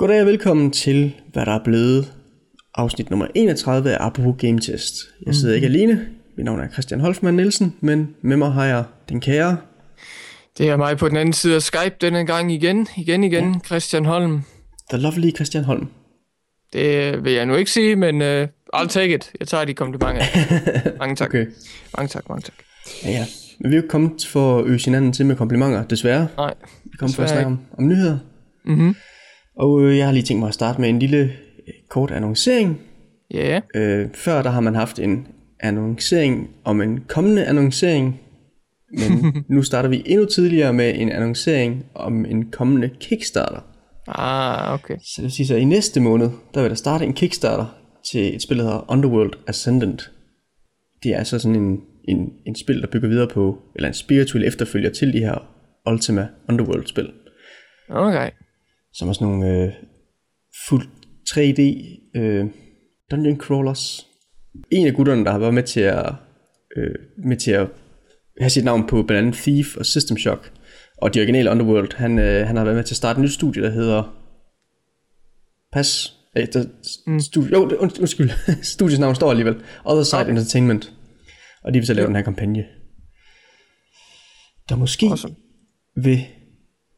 Goddag og velkommen til, hvad der er blevet afsnit nummer 31 af Apropos Game Test. Jeg sidder ikke alene. Mit navn er Christian Holfmann Nielsen, men med mig har jeg den kære. Det er mig på den anden side af Skype denne gang igen, igen, igen, ja. Christian Holm. The lovely Christian Holm. Det vil jeg nu ikke sige, men uh, I'll take it. Jeg tager de komplimenter. mange tak. Okay. Mange tak, mange tak. Ja, ja. Men vi er jo ikke kommet for at øse hinanden til med komplimenter, desværre. Nej, Vi kommer for at snakke om, om nyheder. Mhm. Og øh, jeg har lige tænkt mig at starte med en lille øh, kort annoncering. ja, Øh, før der har man haft en annoncering om en kommende annoncering, men nu starter vi endnu tidligere med en annoncering om en kommende Kickstarter. ah, okay. Så det vil sige, så i næste måned, der vil der starte en Kickstarter til et spil, der hedder Underworld Ascendant. Det er altså sådan en, en, en spil, der bygger videre på, eller en spirituel efterfølger til de her Ultima Underworld-spil, Okay. Som er sådan nogle øh, fuld 3D øh, dungeon crawlers. En af gutterne, der har været med til at, øh, med til at have sit navn på blandt andet Thief og System Shock, og de originale Underworld, han, øh, han har været med til at starte et nyt studie, der hedder Pas. Øh, der, mm. studie, jo, und, undskyld. Studiets navn står alligevel. Other Side okay. Entertainment. Og de vil så lave den her kampagne. Der måske Awesome. vil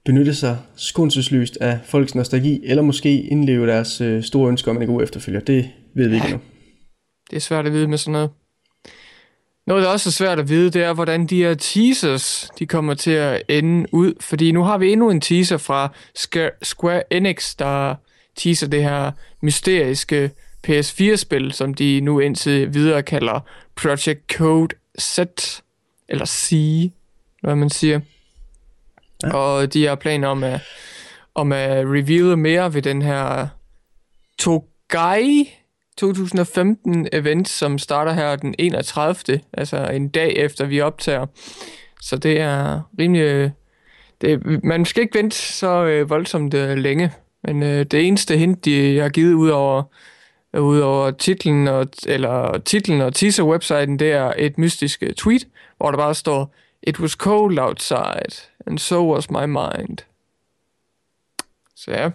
benytte sig skånselsløst af folks nostalgi, eller måske indleve deres øh, store ønsker om en god efterfølger. Det ved vi ikke nu. Det er svært at vide med sådan noget. Noget, der også er svært at vide, det er, hvordan de her teasers, de kommer til at ende ud. Fordi nu har vi endnu en teaser fra Square- Square Enix, der teaser det her mysteriske PS4-spil, som de nu indtil videre kalder Project Code Z, eller C, hvad man siger. Ja. Og de har planer om at, om at reveal mere ved den her Togai 2015 event, som starter her den 31. Altså en dag efter vi optager. Så det er rimelig... Det, man skal ikke vente så øh, voldsomt øh, længe. Men øh, det eneste hint, de har givet ud over, ud over titlen og, eller titlen og teaser-websiten, det er et mystisk øh, tweet, hvor der bare står, It was cold outside, and so was my mind. Så ja,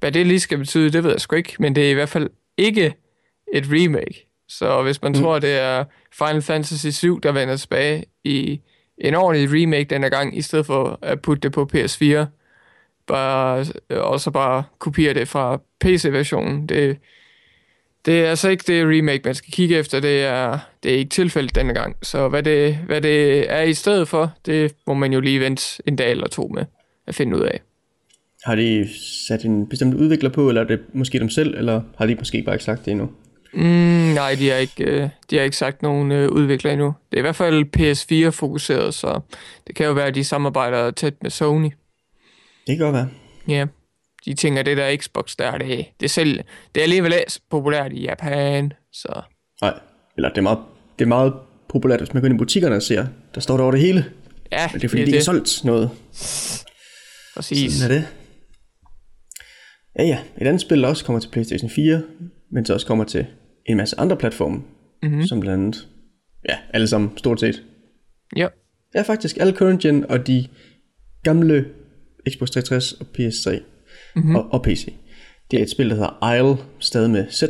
hvad det lige skal betyde, det ved jeg sgu ikke, men det er i hvert fald ikke et remake. Så hvis man mm. tror, det er Final Fantasy 7, der vender tilbage i en ordentlig remake denne gang, i stedet for at putte det på PS4, bare, og så bare kopiere det fra PC-versionen, det, det er altså ikke det remake, man skal kigge efter. Det er, det er ikke tilfældet denne gang. Så hvad det, hvad det er i stedet for, det må man jo lige vente en dag eller to med at finde ud af. Har de sat en bestemt udvikler på, eller er det måske dem selv, eller har de måske bare ikke sagt det endnu? Mm, nej, de har ikke, øh, de har ikke sagt nogen øh, udvikler endnu. Det er i hvert fald PS4-fokuseret, så det kan jo være, at de samarbejder tæt med Sony. Det kan godt være. Ja, de tænker, det der Xbox der, det, det, er selv, det er alligevel ikke populært i Japan, så Nej, eller det er meget, det er meget populært, hvis man går ind i butikkerne og ser, der står der over det hele. ja, Men det er fordi, det, de har solgt noget. Præcis. Sådan er det. Ja, ja. Et andet spil, der også kommer til PlayStation 4, men så også kommer til en masse andre platforme, mm-hmm. som blandt andet, ja, alle sammen stort set. Ja, Det er faktisk alle current gen og de gamle Xbox 360 og PS3 mm-hmm. og, og PC. Det er et spil, der hedder Isle, stadig med Z.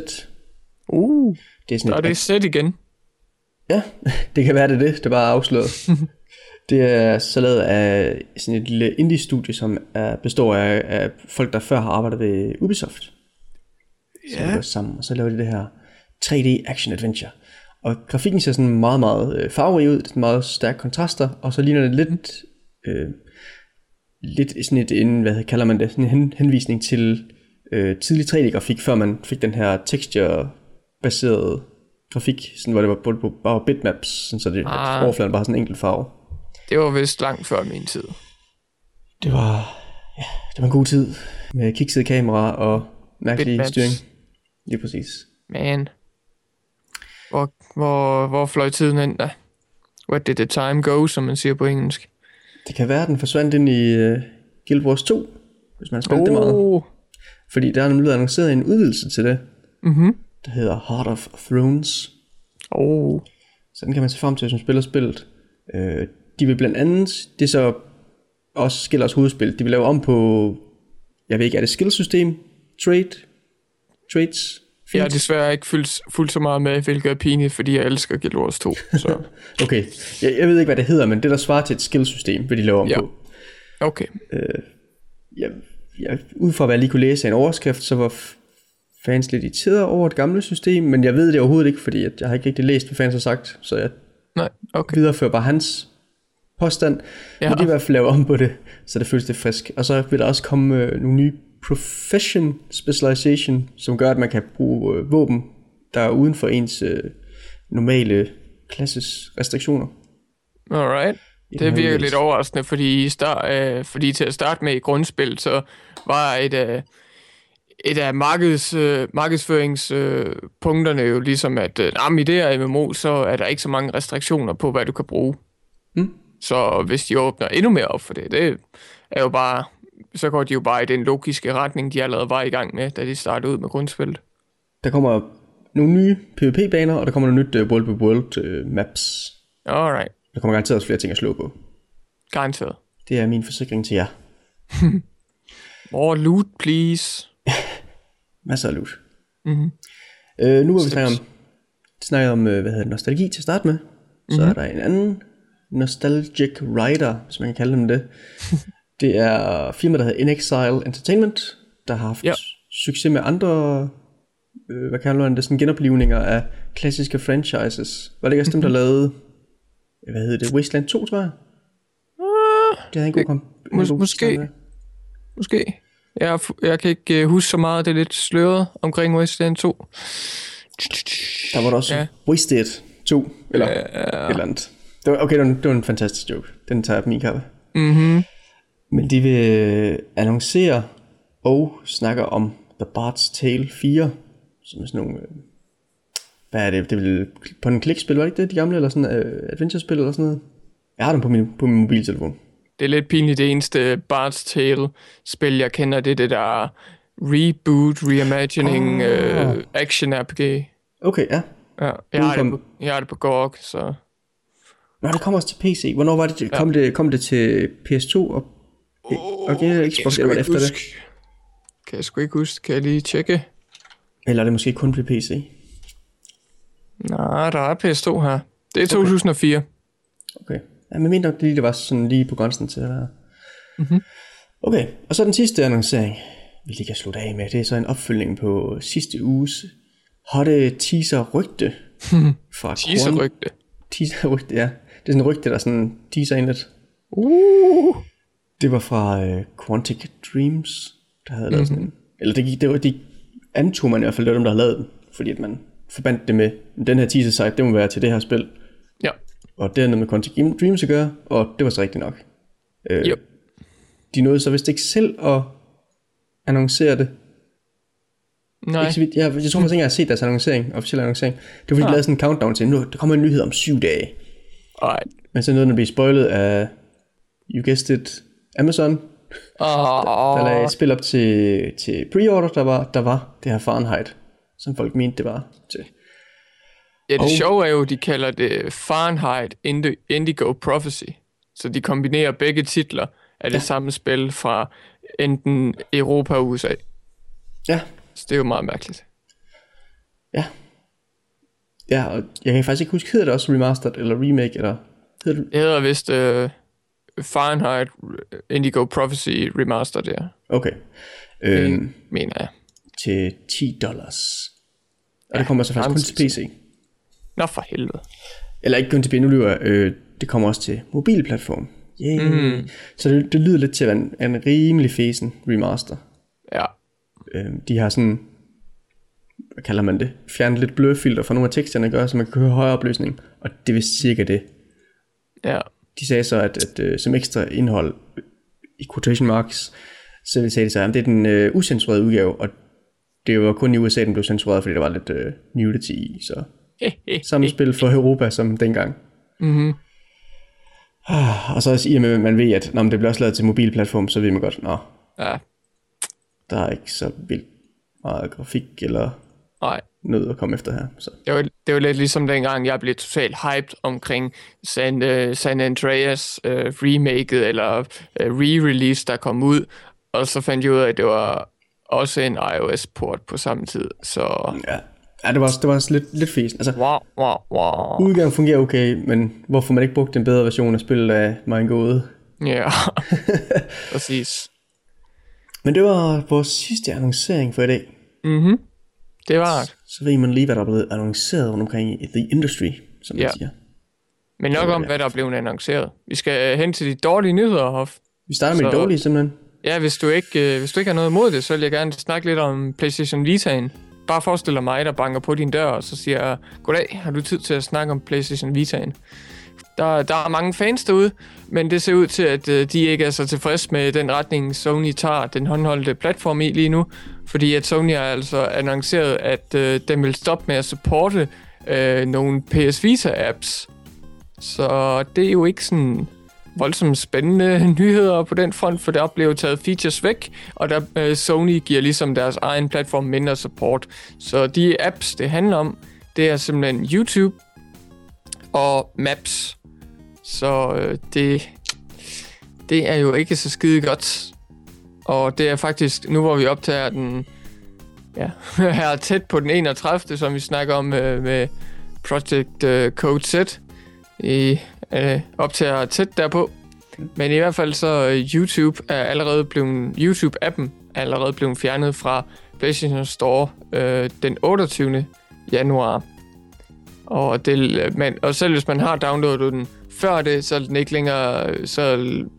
uh, Det er sådan og et, det er sæt igen. Ja, det kan være det er det, det er bare afsløret. det er så lavet af sådan et lille indie-studie, som er, består af, af folk, der før har arbejdet ved Ubisoft. Ja. går sammen, og så laver de det her 3D action adventure. Og grafikken ser sådan meget, meget øh, farverig ud, det er meget stærke kontraster, og så ligner det lidt, øh, lidt sådan et, en, hvad kalder man det, sådan en hen, henvisning til øh, tidlig 3D-grafik, før man fik den her texture-baserede grafik, sådan, hvor det var på- bare bitmaps, sådan, så det, Ah. overfladen bare sådan en enkelt farve. Det var vist langt før min tid. Det var, ja, det var en god tid med kiksede kamera og mærkelig Bitmaps. styring. Lige præcis. Man. Hvor, hvor, hvor fløj tiden hen da? Where did the time go, som man siger på engelsk? Det kan være, at den forsvandt ind i uh, Guild Wars 2, hvis man spiller oh. det meget. Oh, Fordi der er nemlig blevet annonceret en udvidelse til det, mhm. der hedder Heart of Thrones. Oh. Så den kan man se frem til, hvis man spiller spillet. Øh, de vil blandt andet, det er så også Skillers hovedspil, de vil lave om på, jeg ved ikke, er det skillsystem? trade, trades. Jeg har desværre ikke fulgt, fulgt så meget med, hvilket er pinligt, fordi jeg elsker Guild Wars 2. Så. Okay, jeg, jeg ved ikke, hvad det hedder, men det der svarer til et skillsystem, vil de lave om Ja. på. Okay. Jeg, jeg, ud fra hvad jeg lige kunne læse af en overskrift, så var fans lidt irriteret over et gamle system, men jeg ved det overhovedet ikke, fordi at jeg har ikke rigtig læst, hvad fans har sagt, så jeg Nej, okay. viderefører bare hans påstand. Ja. Ja. Men de i hvert fald lave om på det, så det føles lidt frisk. Og så vil der også komme øh, nogle nye profession specialization, som gør, at man kan bruge øh, våben, der er uden for ens øh, normale klasses restriktioner. Alright. Det virker lidt overraskende, fordi, i start, øh, fordi til at starte med i grundspil, så var et af, et af markeds, øh, markedsføringspunkterne øh, punkterne jo ligesom, at øh, nah, i det her MMO, så er der ikke så mange restriktioner på, hvad du kan bruge. Mm. Så hvis de åbner endnu mere op for det, det er jo bare, så går de jo bare i den logiske retning, de allerede var i gang med, da de startede ud med grundspillet. Der kommer nogle nye PvP-baner, og der kommer nogle nyt uh, World by World uh, maps. Alright, Der kommer garanteret også flere ting at slå på. garanteret. Det er min forsikring til jer. More loot, please. Masser af loot. Mhm. Øh, nu har vi snakket om, snakket om øh, hvad hedder det, nostalgi til at starte med. Så Mhm. er der en anden Nostalgic Rider, hvis man kan kalde dem det. det er firma, der hedder In Exile Entertainment, der har haft Ja. succes med andre, øh, hvad kalder man det, sådan genoplivninger af klassiske franchises. Var det ikke også dem, der lavede, hvad hedder det, Wasteland 2, tror jeg? Det havde en god kom. en mås- god måske. start med. Måske. Jeg, jeg kan ikke uh, huske så meget, det er lidt sløret omkring Wasteland 2. Der var der også Ja. ja. Wasted 2, eller ja. et eller andet. Det var, okay, det var, en, det var en fantastisk joke. Den tager jeg på min kappe. Mhm. Men de vil annoncere og snakker om The Bard's Tale 4, som er sådan nogle... øh, Hvad er det? Det vel på en klikspil, var det ikke det? De gamle, eller sådan uh, adventure-spil eller sådan noget? Jeg har dem på min, på min mobiltelefon. Det er lidt pinligt, det eneste Bard's Tale-spil, jeg kender, det er det der reboot, reimagining, Ah. uh, action RPG. Okay, ja. Ja, jeg, har det på, jeg har det på GOG, så... Nå, det kommer også til PC. Hvornår var det? Kom, det, kom det til PS2 og, eller var det ikke efter det? huske. Kan jeg sgu ikke huske. Kan jeg lige tjekke? Eller er det måske kun på PC? Nej, der er PS2 her. Det er 2004. Okay. Ja, men mindre det lige det var sådan lige på grænsen til det der. Mhm. Okay, og så den sidste annoncering, vi lige kan slutte af med, det er så en opfølgning på sidste uges hotte teaser rygte fra Teaser Quant- rygte. Teaser rygte, ja. Det er sådan en rygte, der sådan teaser ind lidt. Uh. Det var fra uh, Quantic Dreams, der havde lavet sådan en, eller det, gik, det var, de antog man i hvert fald, det var dem, der havde lavet den, fordi at man forbandt det med, den her teaser site, det må være til det her spil, Ja. og det har noget med Quantic Dreams at gøre, og det var så rigtigt nok. Øh, Jo. De nåede så vist ikke selv at annoncere det. Nej. Ikke så vidt, jeg, jeg tror faktisk ikke, jeg har set deres annoncering, officielle annoncering. Det var fordi, de Ah. lavede sådan en countdown til, nu der kommer en nyhed om syv dage. Ej. Men så nåede den at blive spoilet af, you guessed it, Amazon, der lagde Oh, et spil op til, til pre-order, der var, der var det her Fahrenheit, som folk mente, det var til. ja, det Og- sjove er jo, de kalder det Fahrenheit Indi- Indigo Prophecy. Så de kombinerer begge titler af det samme spil fra enten Europa og USA. Ja, Så det er jo meget mærkeligt. ja. Ja, og jeg kan faktisk ikke huske, hedder det også remastered, eller remake, eller hedder det? Det hedder vist uh, Fahrenheit Indigo Prophecy Remaster der, Okay. Øhm, mener jeg. til 10 dollars. Og det kommer så faktisk kun til PC. Nå for helvede. Eller ikke kun til jeg, øh, det kommer også til mobilplatform. Yeah. Mm. Så det, det lyder lidt til at være en, en rimelig fesen remaster. Ja. Øh, de har sådan, hvad kalder man det, fjernet lidt blødfilter fra nogle af teksterne, gør, så man kan høre højere opløsning. Og det er vist cirka det. Ja. De sagde så, at, at uh, som ekstra indhold i quotation marks, så sagde de så, at det er den uh, usensurerede udgave, og det var kun i USA, den blev censureret, fordi der var lidt uh, nudity i, så samme spil for Europa som dengang. Mhm. Ah, Og så også i og med, at man ved, at når det bliver også lavet til mobilplatform, så ved man godt, at Ja. der er ikke så vildt meget grafik eller Nej. Noget at komme efter her. Så. Det var, det var lidt ligesom dengang, jeg blev totalt hyped omkring San, uh, San Andreas uh, remaket eller uh, re-release, der kom ud. Og så fandt jeg ud af, at det var også en iOS-port på samme tid. Så Ja, ja det var også, det var også lidt, lidt fesen. Altså, wow, wow, wow. udgangen fungerer okay, men hvorfor man ikke brugte en bedre version af spillet af Mind Gode? Ja, præcis. Men det var vores sidste annoncering for i dag. Mhm. Det var det. Så ved man lige, hvad der er blevet annonceret rundt omkring i The Industry, som man Ja. siger. Men nok om, hvad der er blevet annonceret. Vi skal øh, hen til de dårlige nyheder, Hoff. Vi starter med Så- det dårlige simpelthen. Ja, hvis du, ikke, øh, hvis du ikke har noget imod det, så vil jeg gerne snakke lidt om PlayStation Vita'en. Bare forestil dig mig, der banker på din dør, og så siger jeg, goddag, har du tid til at snakke om PlayStation Vita'en? Der, der er mange fans derude, men det ser ud til, at øh, de ikke er så tilfredse med den retning, Sony tager den håndholdte platform i lige nu. Fordi at Sony har altså annonceret, at øh, den vil stoppe med at supporte øh, nogle PS Vita-apps. Så det er jo ikke sådan voldsomt spændende nyheder på den front, for der bliver jo taget features væk, og der øh, Sony giver ligesom deres egen platform mindre support. Så de apps, det handler om, det er simpelthen YouTube og Maps. Så øh, det, det er jo ikke så skide godt. Og det er faktisk, nu hvor vi optager den ja, her tæt på den 31. som vi snakker om øh, med Project øh, Code Z, i øh, optager tæt derpå. Men i hvert fald så øh, YouTube er allerede blevet, YouTube-appen er allerede blevet fjernet fra PlayStation Store øh, den 28. januar. Og, det, men, og selv hvis man har downloadet den før det, så den ikke længere, så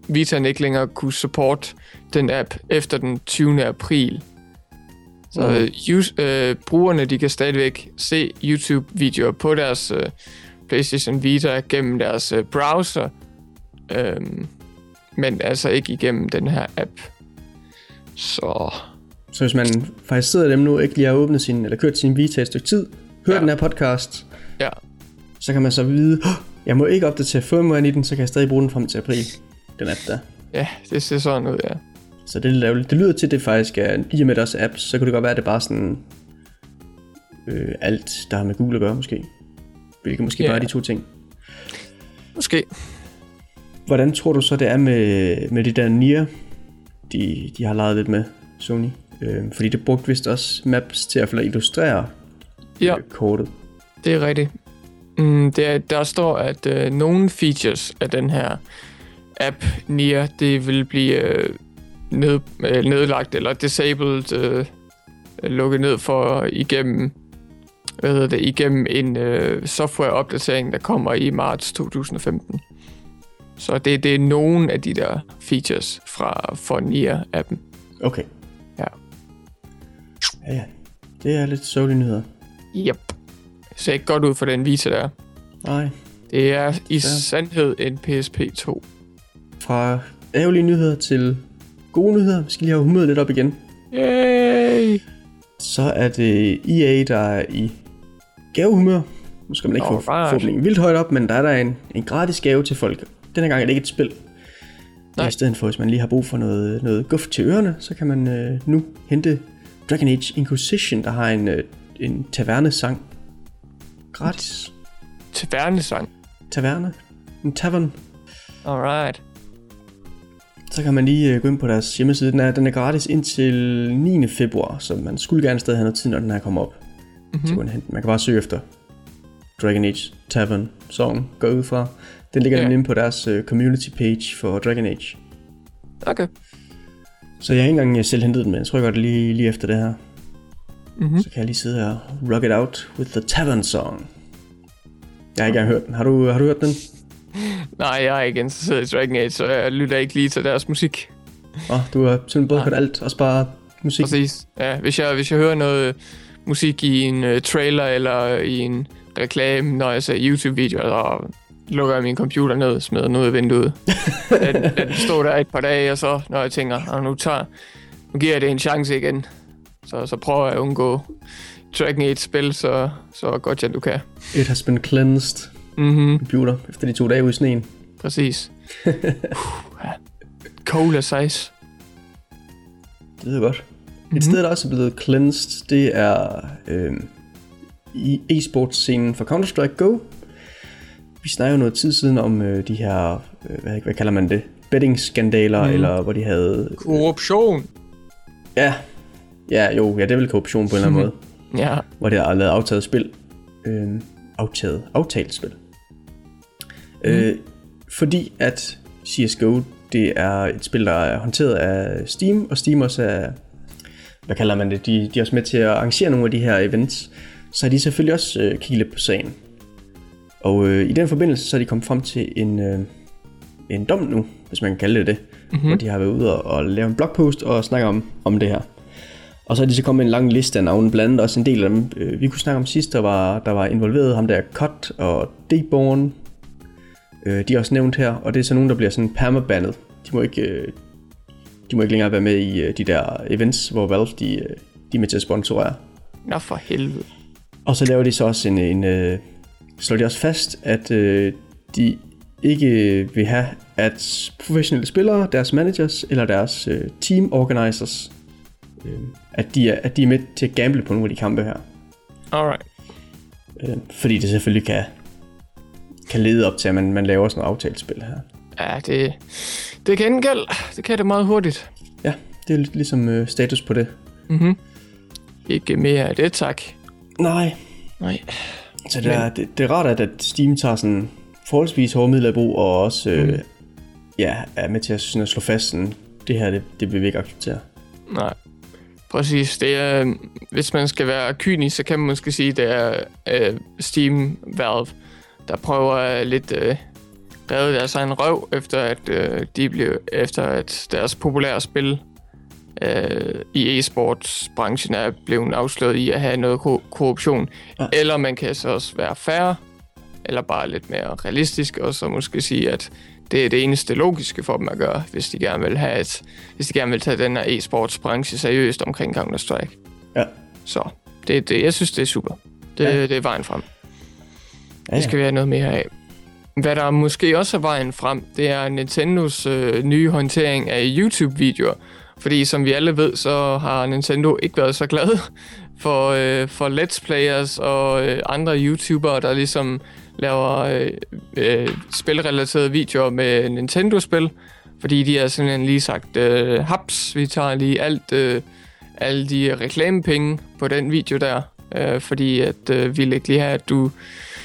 Vita'en ikke længere kunne support den app efter den 20. april. Så Mhm. øh, use, øh, brugerne de kan stadigvæk se YouTube-videoer på deres øh, PlayStation Vita gennem deres øh, browser, øhm, men altså ikke igennem den her app. Så Så hvis man faktisk sidder dem nu, ikke lige har åbnet sin, eller kørt sin Vita et stykke tid, hørt Ja. den her podcast, ja, så kan man så vide, "Åh, jeg må ikke opdatere firmwaren i den, så kan jeg stadig bruge den frem til april. Den app der. ja, det ser sådan ud, ja. Så det er ærgerligt. Det lyder til, at det faktisk er, i og med deres apps, så kunne det godt være, at det bare sådan øh, alt, der har med Google at gøre måske. Hvilket måske Ja. bare er de to ting. Måske. Hvordan tror du så, det er med, med de der Nier, de, de har leget lidt med, Sony? Øh, fordi det brugte vist også maps til at illustrere Ja, øh, kortet. Det er rigtigt. Mm, det er, der står, at øh, nogle features af den her app, Nier, det vil blive øh, ned, øh, nedlagt eller disabled, øh, lukket ned for igennem hvad hedder det, igennem en øh, softwareopdatering, der kommer i marts 2015. Så det, det er nogle af de der features fra for Nier-appen. Okay. Ja. Ja, ja. Det er lidt sørgelige nyheder. Yep. Ser ikke godt ud for den Vita der. Nej. Det er i sandhed en PSP 2. Fra ærgerlige nyheder til gode nyheder. Vi skal lige have humøret lidt op igen. Yay! Så er det EA, der er i gavehumør. Nu skal man ikke få Alright. forhåbningen vildt højt op, men der er der en, en gratis gave til folk. Denne gang er det ikke et spil. Nej. I stedet for, hvis man lige har brug for noget, noget guf til ørerne, så kan man øh, nu hente Dragon Age Inquisition, der har en, øh, en tavernesang. Gratis. Tavernesang. Taverne. En tavern. Alright. Så kan man lige øh, gå ind på deres hjemmeside. Den er, den er gratis indtil 9. februar, så man skulle gerne stadig have noget tid, når den her kommer op. Mm-hmm. Så man, kan bare søge efter Dragon Age Tavern Song, gå ud fra. Den ligger yeah. inde på deres øh, community page for Dragon Age. Okay. Så jeg har ikke engang øh, selv hentet den, men jeg tror godt lige, lige efter det her. Mhm. Så kan jeg lige sidde og rock it out with the Tavern Song. Jeg har ikke engang hørt den. Har du, har du hørt den? Nej, jeg er ikke interesseret i Dragon Age, så jeg lytter ikke lige til deres musik. Åh, oh, du har simpelthen både hørt alt, også bare musik. Præcis. Ja, hvis jeg, hvis jeg hører noget musik i en uh, trailer eller i en reklame, når jeg ser YouTube-videoer, så lukker jeg min computer ned og smider den ud af vinduet. den, den står der et par dage, og så når jeg tænker, "Nå, nu, tager, nu giver jeg det en chance igen, så, så prøver jeg at undgå Dragon Age-spil, så, så godt jeg du kan. It has been cleansed Mhm, computer efter de to dage ude i sneen. præcis. Ja. Cola size. Det lyder godt. Mm-hmm. Et sted, der også er blevet cleansed, det er øh, i e-sports-scenen for Counter-Strike Go. Vi snakker jo noget tid siden om øh, de her, øh, hvad, hvad kalder man det, betting-skandaler, mm. eller hvor de havde... Korruption. Ja, Ja, jo, ja, det er vel korruption på en eller anden måde. Ja, hvor det er lavet aftaget spil. Øh, aftaget, aftalt spil. Mm. Øh, fordi at CSGO, det er et spil, der er håndteret af Steam, og Steam også er, hvad kalder man det, de, de er også med til at arrangere nogle af de her events, så er de selvfølgelig også øh, kigget lidt på sagen. Og øh, i den forbindelse, så er de kommet frem til en, øh, en dom nu, hvis man kan kalde det det, mm-hmm. hvor de har været ude og, og lave en blogpost og snakke om, om det her. Og så er de så kommet med en lang liste af navne, blandt andet også en del af dem, øh, vi kunne snakke om sidst, der var, der var involveret ham der Cut og Deborn. Øh, de er også nævnt her, og det er så nogen, der bliver sådan permabandet. De må ikke, øh, de må ikke længere være med i øh, de der events, hvor Valve de, øh, de er med til at sponsorere. nå for helvede. Og så laver de så også en, en øh, slår de også fast, at øh, de ikke vil have, at professionelle spillere, deres managers eller deres øh, team organizers, øh, at, de er, at de er med til at gamble på nogle af de kampe her. Alright. Øh, fordi det selvfølgelig kan, kan lede op til, at man, man laver sådan noget aftalespil her. Ja, det, det kan gæld. Det kan det meget hurtigt. Ja, det er lidt ligesom øh, status på det. Mhm. Ikke mere af det, tak. Nej, Nej. så det er, det, det er rart, at, at Steam tager sådan forholdsvis hårde midler i brug, og også øh, Mm. ja, er med til at, sådan at slå fast, sådan, det her, det, det vil vi ikke acceptere. Nej. Præcis. Det er, hvis man skal være kynisk, så kan man måske sige, det er øh, Steam Valve, der prøver at lidt øh, redde deres egen røv, efter at øh, de blev, efter at deres populære spil øh, i e-sportsbranchen er blevet afsløret i at have noget ko- korruption. Ja. Eller man kan så også være færre, eller bare lidt mere realistisk, og så måske sige, at det er det eneste logiske for dem at gøre, hvis de gerne vil have et, hvis de gerne vil tage den her e-sportsbranche seriøst omkring Counter-Strike. Ja. Så det, det, jeg synes, det er super. Det, Ja. ja. det er vejen frem. Ja, Det skal vi have noget mere af. Hvad der måske også er vejen frem, det er Nintendos øh, nye håndtering af YouTube-videoer. Fordi som vi alle ved, så har Nintendo ikke været så glad for, øh, for let's players og øh, andre YouTubere, der ligesom laver øh, øh, spilrelaterede videoer med Nintendo-spil. Fordi de har simpelthen lige sagt, øh, haps, vi tager lige alt, øh, alle de reklamepenge på den video der. Øh, fordi at øh, vi ikke lige have, at du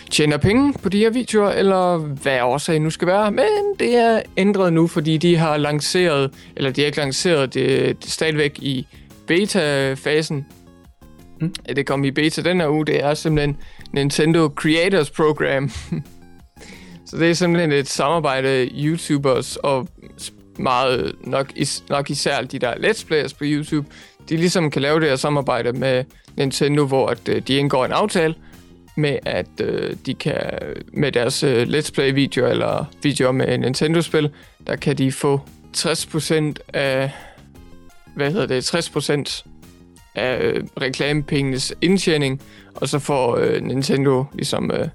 tjener penge på de her videoer, eller hvad årsagen nu skal være. Men det er ændret nu, fordi de har lanceret, eller de har ikke lanceret, det, det stadigvæk i beta-fasen. Mm. Det kom i beta den her uge, det er simpelthen Nintendo Creators Program. Så det er simpelthen et samarbejde YouTubers og meget nok, is, nok især de der let's players på YouTube, de ligesom kan lave det her samarbejde med Nintendo, hvor at, øh, de indgår en aftale, med at øh, de kan med deres øh, let's play videoer eller videoer med Nintendo-spil, der kan de få 60% af hvad hedder det, 60% af øh, reklamepengenes indtjening, og så får øh, Nintendo ligesom øh,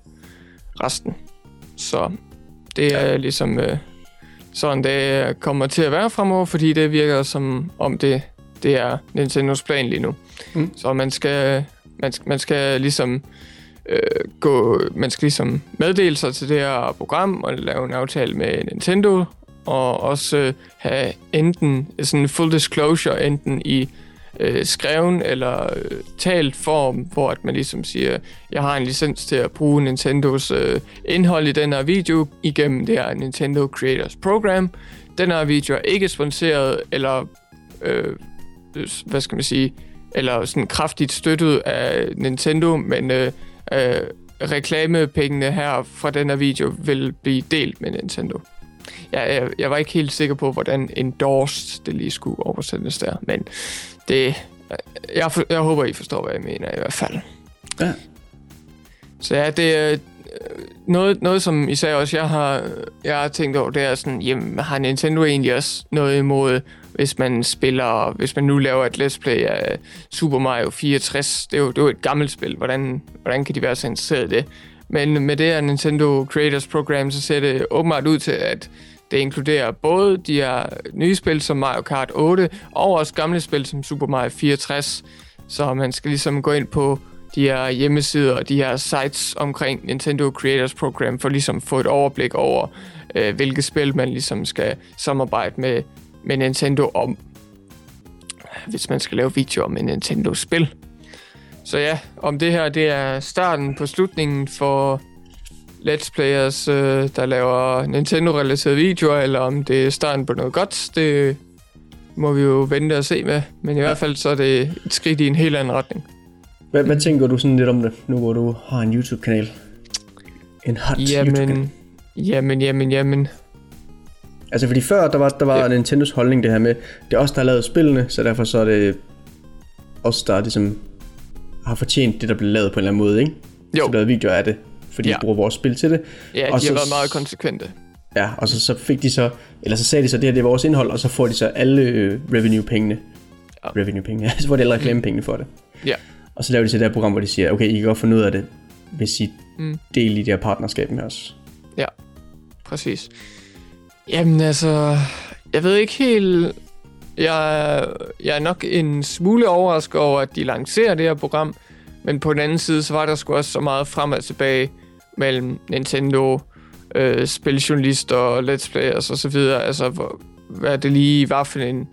resten. Så det er ligesom øh, sådan, det kommer til at være fremover, fordi det virker som om det, det er Nintendos plan lige nu. Mm. Så man skal, man, skal- man skal ligesom øh, gå, man skal ligesom meddele sig til det her program og lave en aftale med Nintendo, og også øh, have enten sådan en full disclosure, enten i øh, skreven eller øh, talt form, hvor at man ligesom siger, jeg har en licens til at bruge Nintendos øh, indhold i den her video igennem det her Nintendo Creators Program. Den her video er ikke sponsoreret eller, øh, hvad skal man sige, eller sådan kraftigt støttet af Nintendo, men øh, øh, reklamepengene her fra den her video vil blive delt med Nintendo. Jeg, jeg, jeg var ikke helt sikker på, hvordan endorsed det lige skulle oversættes der, men det, jeg, for, jeg håber, I forstår, hvad jeg mener i hvert fald. Ja. Så ja, det er øh, noget, noget, som især også jeg har, jeg har tænkt over, det er sådan, jamen, har Nintendo egentlig også noget imod, hvis man spiller, hvis man nu laver et let's play af Super Mario 64, det er jo, det er jo et gammelt spil, hvordan, hvordan kan de være så interesseret i det? Men med det her Nintendo Creators Program, så ser det åbenbart ud til, at det inkluderer både de her nye spil som Mario Kart 8, og også gamle spil som Super Mario 64. Så man skal ligesom gå ind på de her hjemmesider og de her sites omkring Nintendo Creators Program, for ligesom at få et overblik over, øh, hvilke spil man ligesom skal samarbejde med, med Nintendo om. hvis man skal lave video om en Nintendo-spil. Så ja, om det her det er starten på slutningen for Let's Players, øh, der laver Nintendo-relaterede videoer, eller om det er starten på noget godt, det må vi jo vente og se med. Men i ja. hvert fald så er det et skridt i en helt anden retning. Hvad, hvad tænker du sådan lidt om det, nu hvor du har en YouTube-kanal? En hot YouTube-kanal. Jamen, jamen, jamen, jamen. Altså fordi før, der var, der var Ja. Nintendos holdning det her med, det er os, der har lavet spillene, så derfor så er det os, der ligesom har fortjent det, der blev lavet på en eller anden måde, ikke? Jo. Så lavet videoer af det, fordi ja. Ja. de bruger vores spil til det. Ja, de Og har så- været meget konsekvente. Ja, og så, så fik de så, eller så sagde de så, det her det er vores indhold, og så får de så alle øh, revenue-pengene. Ja. Revenue-pengene, så får de alle reklamepengene for det. Ja. Og så laver de så det her program, hvor de siger, okay, I kan godt få noget af det, hvis I Mm. deler i det her partnerskab med os. Præcis. Jamen altså, jeg ved ikke helt... Jeg, jeg er nok en smule overrasket over, at de lancerer det her program, men på den anden side, så var der sgu også så meget frem og tilbage mellem Nintendo, øh, spiljournalister og let's players og så videre. Altså, hvor, hvad det lige var for en...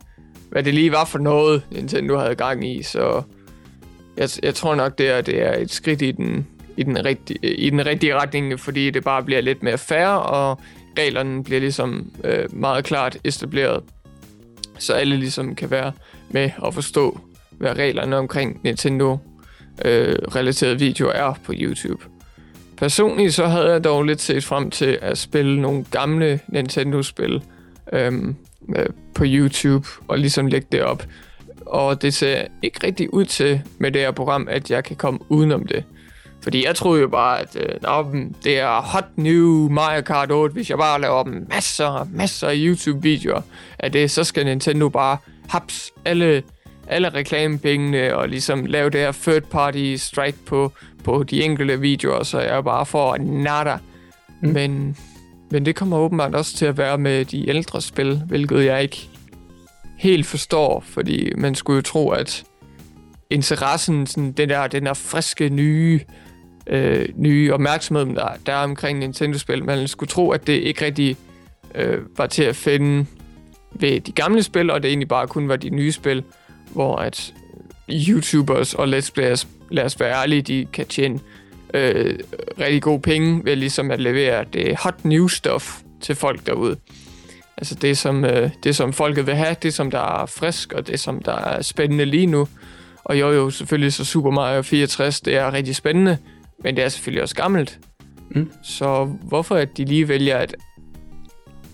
Hvad det lige var for noget, Nintendo havde gang i, så... Jeg, jeg tror nok, det er, det er et skridt i den, i, den rigtige, i den rigtige retning, fordi det bare bliver lidt mere fair, og reglerne bliver ligesom øh, meget klart etableret, så alle ligesom kan være med og forstå, hvad reglerne omkring Nintendo øh, relaterede videoer er på YouTube. Personligt så havde jeg dog lidt set frem til at spille nogle gamle Nintendo-spil øhm, øh, på YouTube og ligesom lægge det op. Og det ser ikke rigtig ud til med det her program, at jeg kan komme udenom det. Fordi jeg troede jo bare, at øh, det er hot new Mario Kart 8, hvis jeg bare laver masser og masser af YouTube-videoer af det, så skal Nintendo bare haps alle, alle reklamepengene og ligesom lave det her third party strike på, på de enkelte videoer, så jeg bare får nada. Mm. Men, men det kommer åbenbart også til at være med de ældre spil, hvilket jeg ikke helt forstår, fordi man skulle jo tro, at interessen, sådan den der, den der friske, nye, øh, nye opmærksomhed, der, der er omkring Nintendo-spil, man skulle tro, at det ikke rigtig øh, var til at finde ved de gamle spil, og det egentlig bare kun var de nye spil, hvor at YouTubers og Let's Players, lad os være ærlige, de kan tjene øh, rigtig gode penge ved ligesom at levere det hot new stuff til folk derude. Altså det som, øh, det, som folket vil have, det som der er frisk, og det som der er spændende lige nu. Og jo jo, selvfølgelig så Super Mario 64, det er rigtig spændende, men det er selvfølgelig også gammelt. Mm. Så hvorfor at de lige vælger, at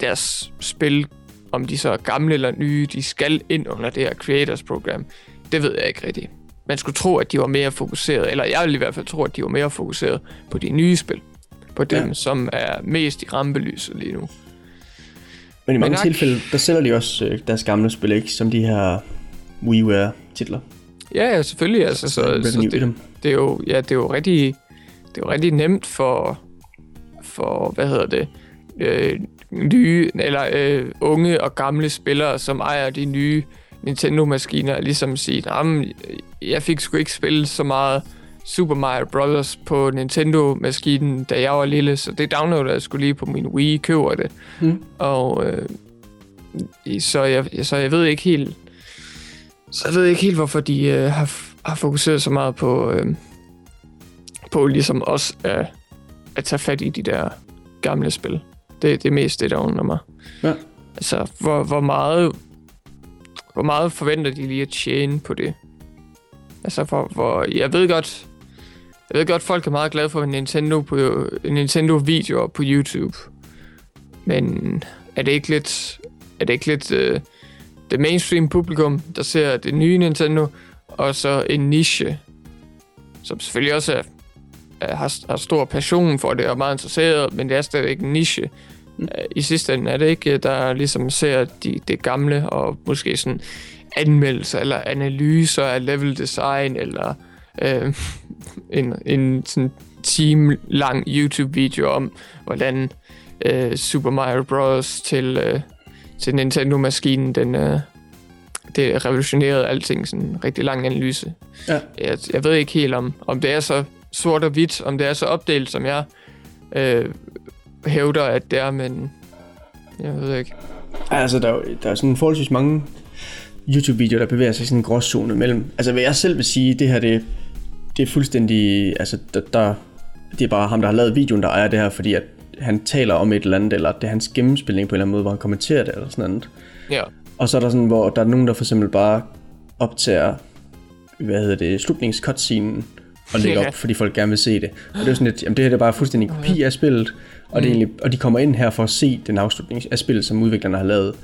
deres spil, om de så er gamle eller nye, de skal ind under det her Creators Program, det ved jeg ikke rigtigt. Man skulle tro, at de var mere fokuseret, eller jeg vil i hvert fald tro, at de var mere fokuseret på de nye spil. På dem, Ja. som er mest i rampelyset lige nu. Men i mange ak- tilfælde, der sælger de også øh, deres gamle spil, ikke? Som de her WiiWare-titler. Ja, ja, selvfølgelig. Altså, så, så i det, det er jo, ja, det er jo rigtig, det er jo rigtig nemt for, for hvad hedder det, øh, nye, eller øh, unge og gamle spillere, som ejer de nye Nintendo-maskiner, ligesom sige, "Nå, jeg fik sgu ikke spillet så meget Super Mario Bros. på Nintendo-maskinen, da jeg var lille, så det downloadede jeg skulle lige på min Wii, køber det. Mm. Og øh, så, jeg, så jeg ved ikke helt, så jeg ved ikke helt, hvorfor de øh, har, har fokuseret så meget på, øh, på ligesom også at, at tage fat i de der gamle spil. Det, det er mest det, der undrer mig. Ja. Altså, hvor, hvor meget hvor meget forventer de lige at tjene på det? Altså, for, for jeg ved godt, jeg ved godt, folk er meget glade for Nintendo på Nintendo videoer på YouTube. Men er det ikke lidt, er det ikke lidt øh, det mainstream publikum, der ser det nye Nintendo, og så en niche, som selvfølgelig også er, er, har, har stor passion for det og er meget interesseret, men det er stadigvæk ikke en niche. Øh, I sidste ende er det ikke, der ligesom ser de, det gamle og måske sådan anmeldelser eller analyser af level design eller øh, en, en sådan time lang YouTube-video om, hvordan øh, Super Mario Bros. til, øh, til Nintendo-maskinen, den, øh, det revolutionerede alting, sådan en rigtig lang analyse. Ja. Jeg, jeg ved ikke helt, om, om det er så sort og hvidt, om det er så opdelt, som jeg øh, hævder, at det er, men jeg ved ikke. Altså, der er, der er sådan forholdsvis mange YouTube-video, der bevæger sig i sådan en gråzone mellem... Altså hvad jeg selv vil sige, det her det, det er fuldstændig... Altså der, der, det er bare ham, der har lavet videoen, der ejer det her, fordi at han taler om et eller andet, eller det er hans gennemspilning på en eller anden måde, hvor han kommenterer det, eller sådan noget. Ja. Og så er der sådan, hvor der er nogen, der for eksempel bare optager, hvad hedder det, slutningscutscenen, og lægger Ja. op, fordi folk gerne vil se det. Og det er sådan lidt, jamen det her det er bare fuldstændig kopi af spillet, og, det er egentlig, og de kommer ind her for at se den afslutning af spillet, som udviklerne har lavet.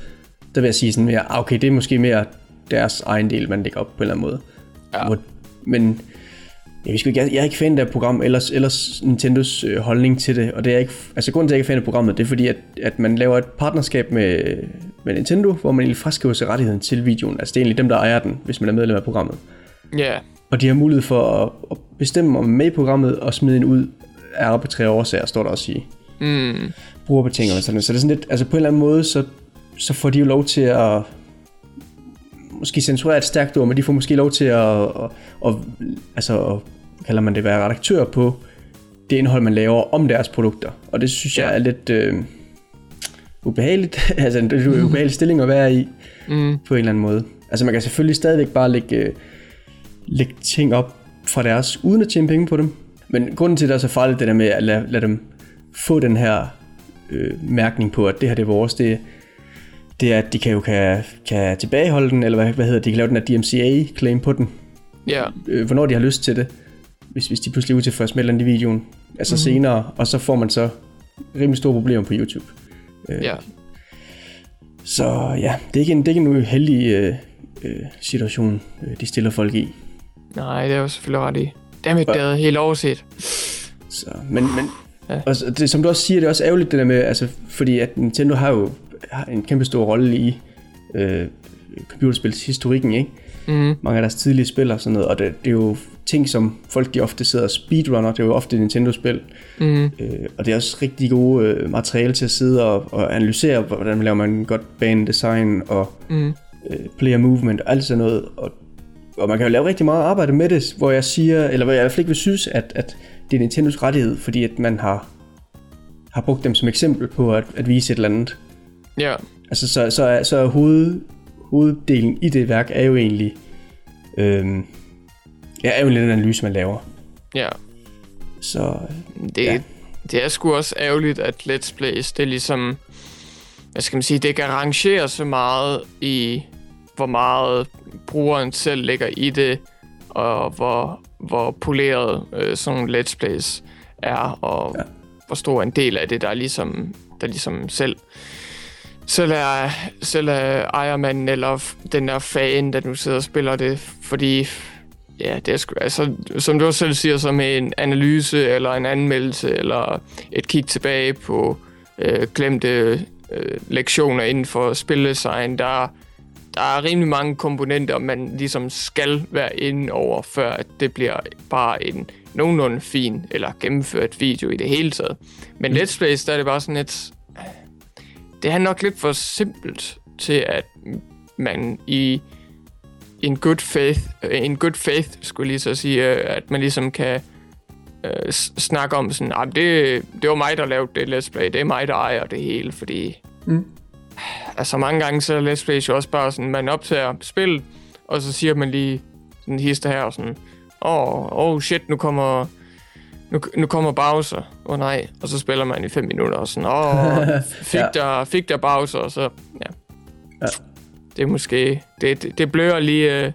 Der vil jeg sige sådan mere, ah, okay, det er måske mere deres egen del, man lægger op på en eller anden måde. Ja. Hvor, men jeg, ved ikke, jeg, jeg er ikke fan af program, ellers, ellers Nintendos øh, holdning til det, og det er ikke, altså grunden til, at jeg ikke er fan af programmet, det er fordi, at, at man laver et partnerskab med, med Nintendo, hvor man egentlig fraskriver sig rettigheden til videoen. Altså det er egentlig dem, der ejer den, hvis man er medlem af programmet. Ja. Og de har mulighed for at, at bestemme, om man er med i programmet og smide en ud af arbitrære årsager, står der også i Mm. brugerbetingelser. Sådan. Så det er sådan lidt, altså på en eller anden måde, så, så får de jo lov til at måske censurere et stærkt ord, men de får måske lov til at, at, at altså, at, kalder man det, være redaktør på det indhold, man laver om deres produkter. Og det synes jeg er lidt øh, ubehageligt. altså en ubehagelig stilling at være i, Mm. på en eller anden måde. Altså man kan selvfølgelig stadigvæk bare lægge, øh, lægge ting op fra deres, uden at tjene penge på dem. Men grunden til, at det er så farligt, det der med at lade, lade dem få den her øh, mærkning på, at det her det er vores, det, det er, at de kan jo kan, kan tilbageholde den, eller hvad, hvad hedder det, de kan lave den her DMCA-claim på den, Ja. øh, hvornår de har lyst til det, hvis, hvis de pludselig er utilfredse med eller i videoen, altså mm. senere, og så får man så rimelig store problemer på YouTube. Øh, Ja. Så ja, det er ikke en, det er ikke en uheldig øh, øh, situation, øh, de stiller folk i. Nej, det er jo selvfølgelig ret i. Dammit, det havde helt overset. Så, men, men Ja. og det, som du også siger, det er også ærgerligt det der med, altså, fordi at Nintendo har jo har en kæmpe stor rolle i øh, computerspilshistorikken, ikke? Mm. Mange af deres tidlige spil og sådan noget, og det, det er jo ting, som folk de ofte sidder og speedrunner, det er jo ofte Nintendo-spil, Mm. øh, og det er også rigtig gode øh, materiale til at sidde og, og analysere, hvordan laver man godt banedesign og Mm. øh, player movement og alt sådan noget. Og, og man kan jo lave rigtig meget arbejde med det, hvor jeg siger, eller hvor jeg i hvert fald ikke vil synes, at, at det er Nintendos rettighed, fordi at man har, har brugt dem som eksempel på at, at vise et eller andet. Ja. Altså så, så, er, så er hoved, hoveddelen i det værk er jo egentlig, øhm, ja, er jo den analyse, man laver. Ja. Så Det, Ja. det er sgu også ærgerligt, at Let's Plays, det er ligesom, hvad skal man sige, det kan rangere så meget i, hvor meget brugeren selv lægger i det, og hvor, hvor poleret øh, sådan nogle Let's Plays er, og Ja. hvor stor en del af det, der ligesom, der ligesom selv selv er, selv er ejermanden eller den der fan, der nu sidder og spiller det, fordi Ja, det er sgu, altså, som du også selv siger, med en analyse eller en anmeldelse eller et kig tilbage på øh, glemte øh, lektioner inden for spildesign, der, der er rimelig mange komponenter, man ligesom skal være inde over, før at det bliver bare en nogenlunde fin eller gennemført video i det hele taget. Men Mm. Let's Plays, der er det bare sådan lidt... Det er nok lidt for simpelt til, at man i en good faith, øh, en good faith, skulle lige så sige, øh, at man ligesom kan øh, snakke om sådan, ah, det, det var mig, der lavede det Let's Play, det er mig, der ejer det hele, fordi Mm. Altså mange gange så er Let's Play jo også bare sådan, man optager spil, og så siger man lige sådan hister her, og sådan, åh, oh, oh shit, nu kommer, nu, nu kommer Bowser, åh oh, nej, og så spiller man i fem minutter, og sådan, åh, oh, fik, Ja. der, fik der Bowser, og så, ja. Ja. Det er måske, det, det, det blør lige, uh,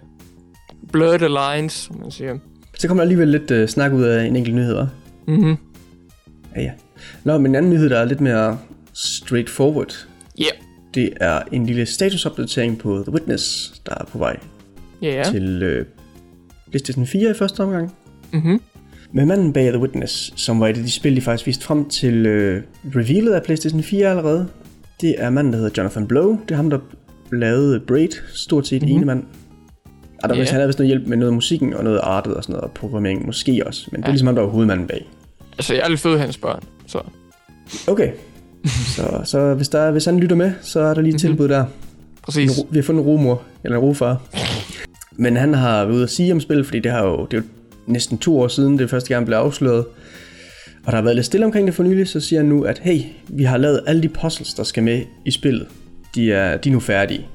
blur the lines, som man siger. så kommer der alligevel lidt øh, snak ud af en enkelt nyhed, hva'? Mhm. Ja, ja. Nå, men en anden nyhed, der er lidt mere straightforward, Ja, det er en lille statusopdatering på The Witness, der er på vej ja, ja. ja. til øh, PlayStation 4 i første omgang. Mhm. Med manden bag The Witness, som var et af de spil, de faktisk viste frem til øh, revealet af PlayStation 4 allerede, det er manden, der hedder Jonathan Blow. Det er ham, der lavede Braid, stort set mm-hmm. ene mand. Og der Ja. yeah. han havde vist noget hjælp med noget musikken og noget artet og sådan noget, og programmering måske også. Men det er Ja. ligesom ham, der var hovedmanden bag. Altså, jeg er lidt fed hans børn, så... Okay. Så, så hvis, der, hvis han lytter med, så er der lige et tilbud der. En, Præcis. ro- vi har fundet en rumor, eller en rofar. Men han har været ude at sige om spil, fordi det, har jo, det er jo næsten to år siden, det første gang blev afsløret. Og der har været lidt stille omkring det for nylig, så siger han nu, at hey, vi har lavet alle de puzzles, der skal med i spillet. De er, de er nu færdige.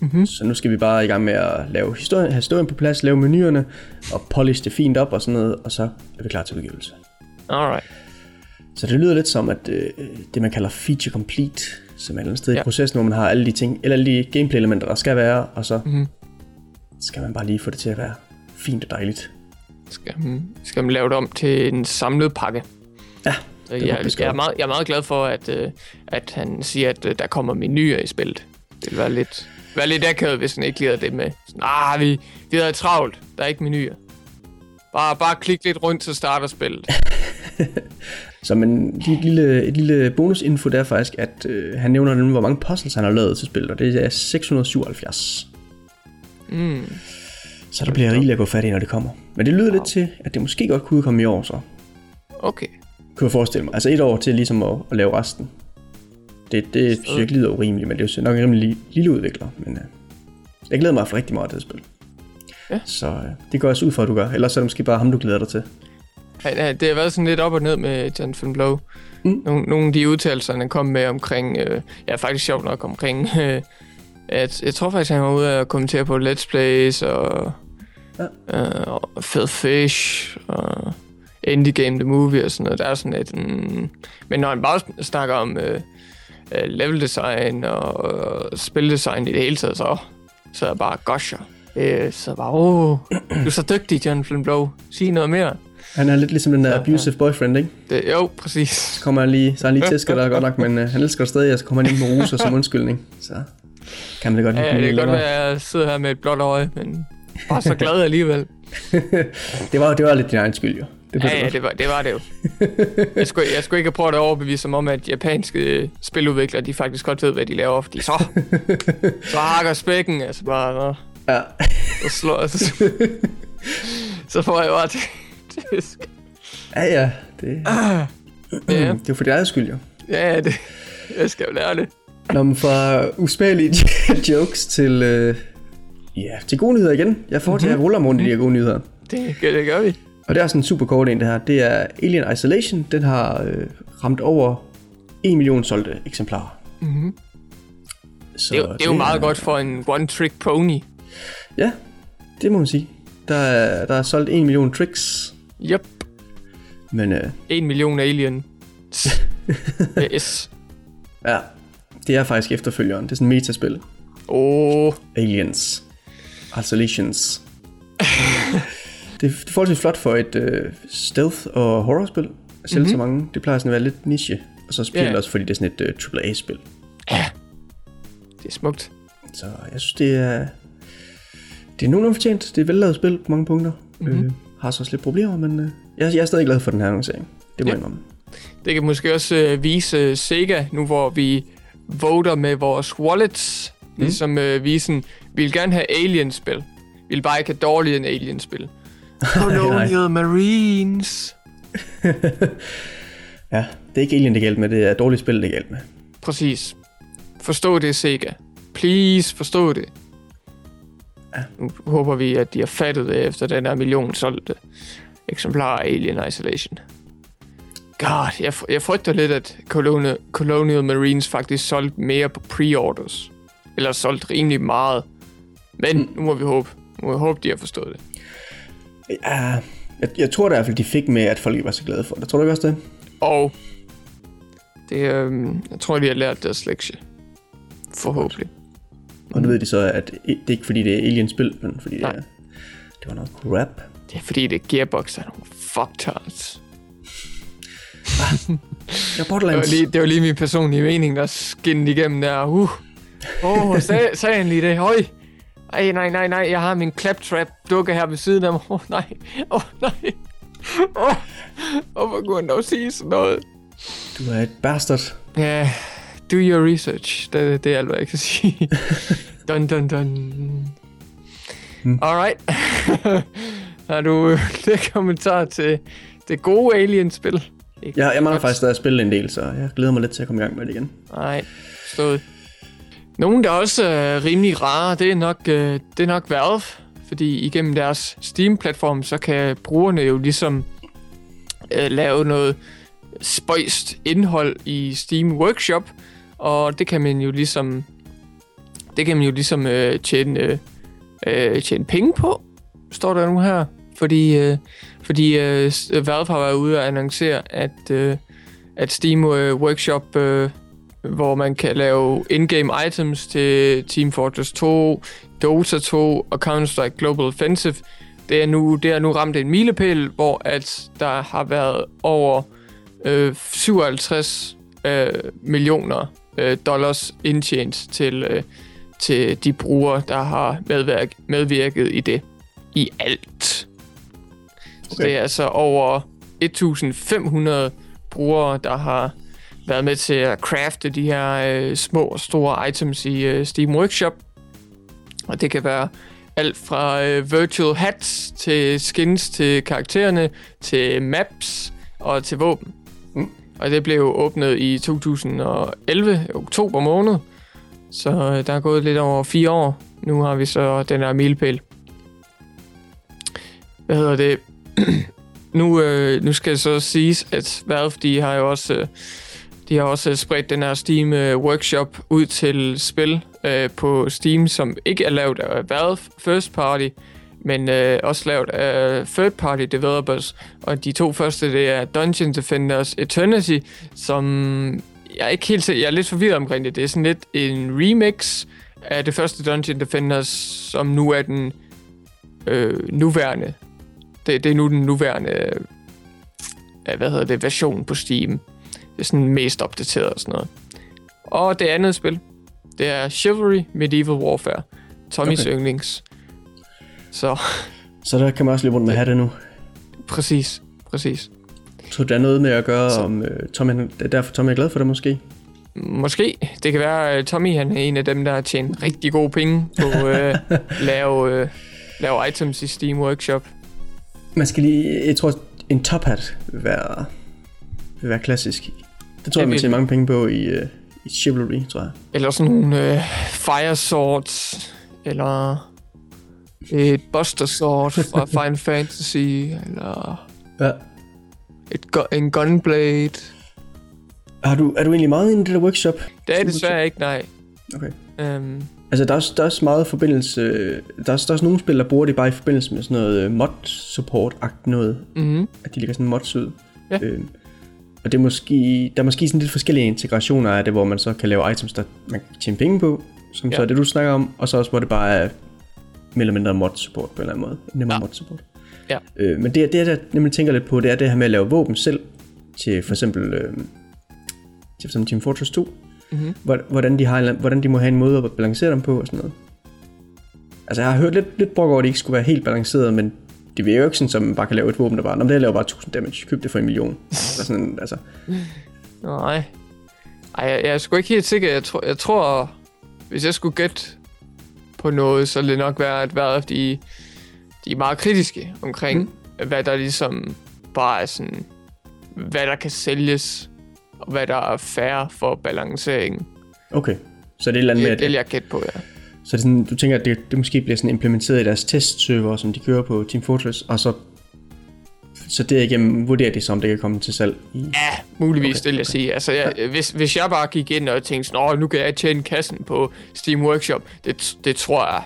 Mm-hmm. Så nu skal vi bare i gang med at lave historien, have historien på plads, lave menuerne, og polish det fint op og sådan noget, og så er vi klar til udgivelse. Alright. Så det lyder lidt som, at øh, det man kalder feature complete, som er et eller andet sted ja. i processen, hvor man har alle de ting, eller alle de gameplay-elementer, der skal være, og så mm-hmm. skal man bare lige få det til at være fint og dejligt. Skal, skal man lave det om til en samlet pakke. Ja, Så jeg, jeg, er meget, jeg er meget glad for, at, øh, at han siger, at øh, der kommer menuer i spillet. Det vil være lidt, være lidt akavet, hvis han ikke lider det med. Sådan, ah, vi, vi er travlt. Der er ikke menuer. Bare, bare klik lidt rundt, så starter spillet. Så men et lille, et lille bonusinfo der er faktisk, at øh, han nævner den, hvor mange puzzles han har lavet til spillet, og det er 677. Mm. Så der bliver rigeligt at gå fat i, når det kommer. Men det lyder wow. lidt til, at det måske godt kunne komme i år så. Okay. Kunne jeg forestille mig. Altså et år til ligesom at, at lave resten. Det, det synes jeg ikke lyder urimeligt, men det er jo nok en rimelig lille udvikler. Men uh, jeg glæder mig for rigtig meget til det spil. Ja. Så uh, det går også ud for, at du gør. Ellers er det måske bare ham, du glæder dig til. Ja, ja, det har været sådan lidt op og ned med Jonathan Blow. Mm. Nogle, nogle af de udtalelser, han kom med omkring... Øh, ja, faktisk sjovt nok omkring... Øh, at, jeg tror faktisk, han var ude at kommentere på Let's Plays og... Ja. Øh, og Phil Fish og Indie Game The Movie og sådan noget. Der er sådan et... Mm, men når han bare snakker om øh, øh level design og, og spildesign i det hele taget, så, så er jeg bare gosher. Øh, så bare, åh, du er så dygtig, Jonathan Blow. Sig noget mere. Han er lidt ligesom den der abusive boyfriend, ikke? Det, jo, præcis. Så kommer han lige, så han lige tæsker dig godt nok, men uh, han elsker dig stadig, og så kommer han ind med roser som undskyldning. Så kan man det godt Ja, det kan godt være, at jeg sidder her med et blåt øje, men bare så glad alligevel. det, var, det var lidt din egen skyld, jo. Det ja, ja, det var, det var det jo. Jeg skulle, jeg skulle ikke have prøvet at overbevise mig om, at japanske spiludviklere, de faktisk godt ved, hvad de laver, fordi så, så hakker spækken, altså bare, nå, ja. så slår jeg, så, så får jeg bare det, det Ja, ja, det, ah, ja. det er for eget skyld, jo. Ja, det, jeg skal jo lære det. Nå, men fra usmagelige jokes til, øh, ja, til gode nyheder igen. Jeg får mm-hmm. til at rulle om rundt i de her gode nyheder. Det, det gør vi. Og det er sådan en super kort en, det her. Det er Alien Isolation. Den har øh, ramt over 1 million solgte eksemplarer. Mm-hmm. Så det, er, det er jo meget er, godt for en one-trick pony. Ja, det må man sige. Der er, der er solgt 1 million tricks. Yep. Men... Øh, 1 million alien. yes. Ja, det er faktisk efterfølgeren. Det er sådan et metaspil. Oh. Aliens. Isolations. det, er, det er forholdsvis flot for et uh, stealth- og horror-spil. Selv mm-hmm. så mange. Det plejer sådan at være lidt niche. Og så spiller yeah. også, fordi det er sådan et øh, AAA-spil. Ja. Det er smukt. Så jeg synes, det er... Det er nogenlunde fortjent. Det er vellavet spil på mange punkter. Mm-hmm. Øh, har så også lidt problemer, men øh, jeg, jeg er stadig glad for den her annoncering. Det må ja. indrømme. Det kan måske også øh, vise Sega, nu hvor vi voter med vores wallets, mm. ligesom øh, visen, vi vil gerne have Alien-spil. Vi vil bare ikke have dårlige end Alien-spil. Colonial Marines. ja, det er ikke Alien, det galt med, det er dårligt spil, det galt med. Præcis. Forstå det, Sega. Please, forstå det. Ja. Nu håber vi, at de har fattet det efter den her million solgte eksemplarer af Alien Isolation. God, jeg, jeg frygter lidt, at Colonial, Colonial Marines faktisk solgte mere på pre-orders. Eller solgt rimelig meget. Men mm. nu må vi håbe. Nu må vi håbe, de har forstået det. Ja, jeg, jeg tror da i hvert fald, de fik med, at folk ikke var så glade for det. Tror du ikke også det? Og det, øh, jeg tror, de har lært deres lektie. Forhåbentlig. Og nu ved de så, at det er ikke fordi, det er alien-spil, men fordi det, er, det var noget crap. Det er fordi, det er Gearbox, er nogle fucktards. ja, Borderlands. Det var, lige, det var lige min personlige mening, der skinnede igennem der. Uh. Åh, oh, sag, sagde han lige det? Høj. Ej, nej, nej, nej, jeg har min claptrap dukke her ved siden af mig. Åh, oh, nej. Åh, oh, nej. Åh, oh, hvorfor kunne han dog sige sådan noget? Du er et bastard. Ja, do your research. Det, det er alt, hvad jeg kan sige. dun, dun, dun. Hmm. Alright. har du det kommentar til det gode Alien-spil? Ja, jeg mangler faktisk stadig at spille en del, så jeg glæder mig lidt til at komme i gang med det igen. Nej, stået. Nogle, der også er rimelig rare, det er nok, øh, det er nok Valve. Fordi igennem deres Steam-platform, så kan brugerne jo ligesom øh, lave noget spøjst indhold i Steam Workshop. Og det kan man jo ligesom det kan man jo ligesom øh, tjene, øh, øh tjene penge på, står der nu her. Fordi, øh, fordi øh, øh Valve har været ude og annoncere, at, øh, at Steam øh, Workshop, øh, hvor man kan lave in-game items til Team Fortress 2, Dota 2 og Counter-Strike Global Offensive, det er nu, det er nu ramt en milepæl, hvor at der har været over øh, 57 øh, millioner øh, dollars indtjent til, øh, til de brugere, der har medvirk, medvirket i det. I alt. Okay. Så det er altså over 1500 brugere, der har været med til at crafte de her øh, små og store items i øh, Steam Workshop. Og det kan være alt fra øh, virtual hats til skins til karaktererne, til maps og til våben. Og det blev åbnet i 2011, oktober måned. Så øh, der er gået lidt over fire år. Nu har vi så den her milepæl. Hvad hedder det? nu, øh, nu skal det så siges, at Valve de har jo også... Øh, de har også spredt den her Steam øh, Workshop ud til spil øh, på Steam, som ikke er lavet af Valve First Party, men øh, også lavet af third party developers. Og de to første, det er Dungeon Defenders Eternity, som jeg er ikke helt jeg er lidt forvirret omkring det. Det er sådan lidt en remix af det første Dungeon Defenders, som nu er den øh, nuværende. Det, det er nu den nuværende øh, hvad hedder det, version på Steam. Det er sådan mest opdateret og sådan noget. Og det andet spil, det er Chivalry Medieval Warfare. Tommys okay. yndlings. Så... Så der kan man også løbe rundt med hatte nu. Præcis, præcis. Så det er noget med at gøre så. om... Tommy, det er derfor Tommy er glad for det måske? Måske. Det kan være, at Tommy han er en af dem, der har tjent rigtig gode penge på uh, lave, uh, lave items i Steam Workshop. Man skal lige... Jeg tror, en top hat vil være, vil være klassisk. Det tror jeg, man tjener mange penge på i, uh, i Chivalry, tror jeg. Eller sådan nogle uh, Fire Swords, eller et Buster Sword fra Final Fantasy, eller ja. et gu- en Gunblade. Har du, er du egentlig meget inde i det der workshop? Det er desværre ikke, nej. Okay. Um, altså, der er, der er også meget forbindelse... Der er, der er også nogle spil, der bruger det bare i forbindelse med sådan noget øh, mod-support-agt noget. Mm-hmm. At de ligger sådan mods ud. Ja. Øhm, og det er måske, der er måske sådan lidt forskellige integrationer af det, hvor man så kan lave items, der man kan tjene penge på, som ja. så er det, du snakker om, og så også, hvor det bare er mere eller mindre mod support på en eller anden måde. Nemmere ja. mod support. Ja. Øh, men det, det, jeg nemlig tænker lidt på, det er det her med at lave våben selv, til for eksempel, øh, til for eksempel Team Fortress 2. Mm-hmm. Hvordan, de har, hvordan de må have en måde at balancere dem på og sådan noget. Altså jeg har hørt lidt, lidt brok over, at det ikke skulle være helt balanceret, men det vil jo ikke sådan, som man bare kan lave et våben, der bare, Nå, det laver bare 1000 damage, køb det for en million. Eller sådan, altså. Nej. Ej, jeg, jeg er sgu ikke helt sikker. Jeg tror, jeg tror hvis jeg skulle gætte på noget, så vil det nok være, at Valve, de, de er meget kritiske omkring, mm. hvad der ligesom bare er sådan, hvad der kan sælges, og hvad der er fair for balanceringen. Okay, så det er et eller andet med, det, det jeg gætte på, ja. Så det er sådan, du tænker, at det, det måske bliver sådan implementeret i deres testserver, som de kører på Team Fortress, og så så derigennem vurderer de, som det kan komme til salg? I... Ja, muligvis, okay. det vil jeg sige. Altså, jeg, ja. hvis, hvis jeg bare gik ind og tænkte sådan, nu kan jeg tjene kassen på Steam Workshop, det, det tror jeg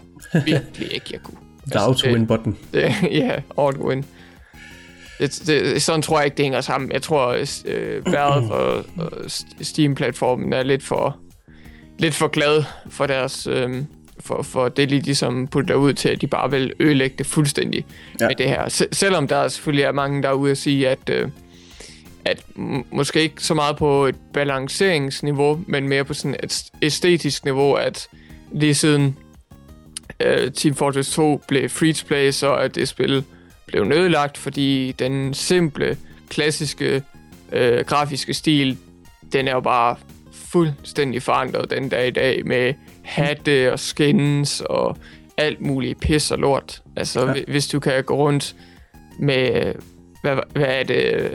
virkelig ikke, jeg kunne. Der er altså, auto-win-button. Ja, auto-win. Det, det, sådan tror jeg ikke, det hænger sammen. Jeg tror, øh, Valve og, og Steam-platformen er lidt for, lidt for glad for deres... Øh, for, for det de ligesom putter ud til, at de bare vil ødelægge det fuldstændig ja. med det her. S- selvom der selvfølgelig er mange derude at sige, at, øh, at måske ikke så meget på et balanceringsniveau, men mere på sådan et æstetisk niveau, at lige siden øh, Team Fortress 2 blev free-to-play, så er det spil blev nødlagt, fordi den simple, klassiske øh, grafiske stil, den er jo bare fuldstændig forandret den dag i dag med hatte og skins og alt muligt pis og lort. Altså, ja. hvis du kan gå rundt med, hvad, hvad er det,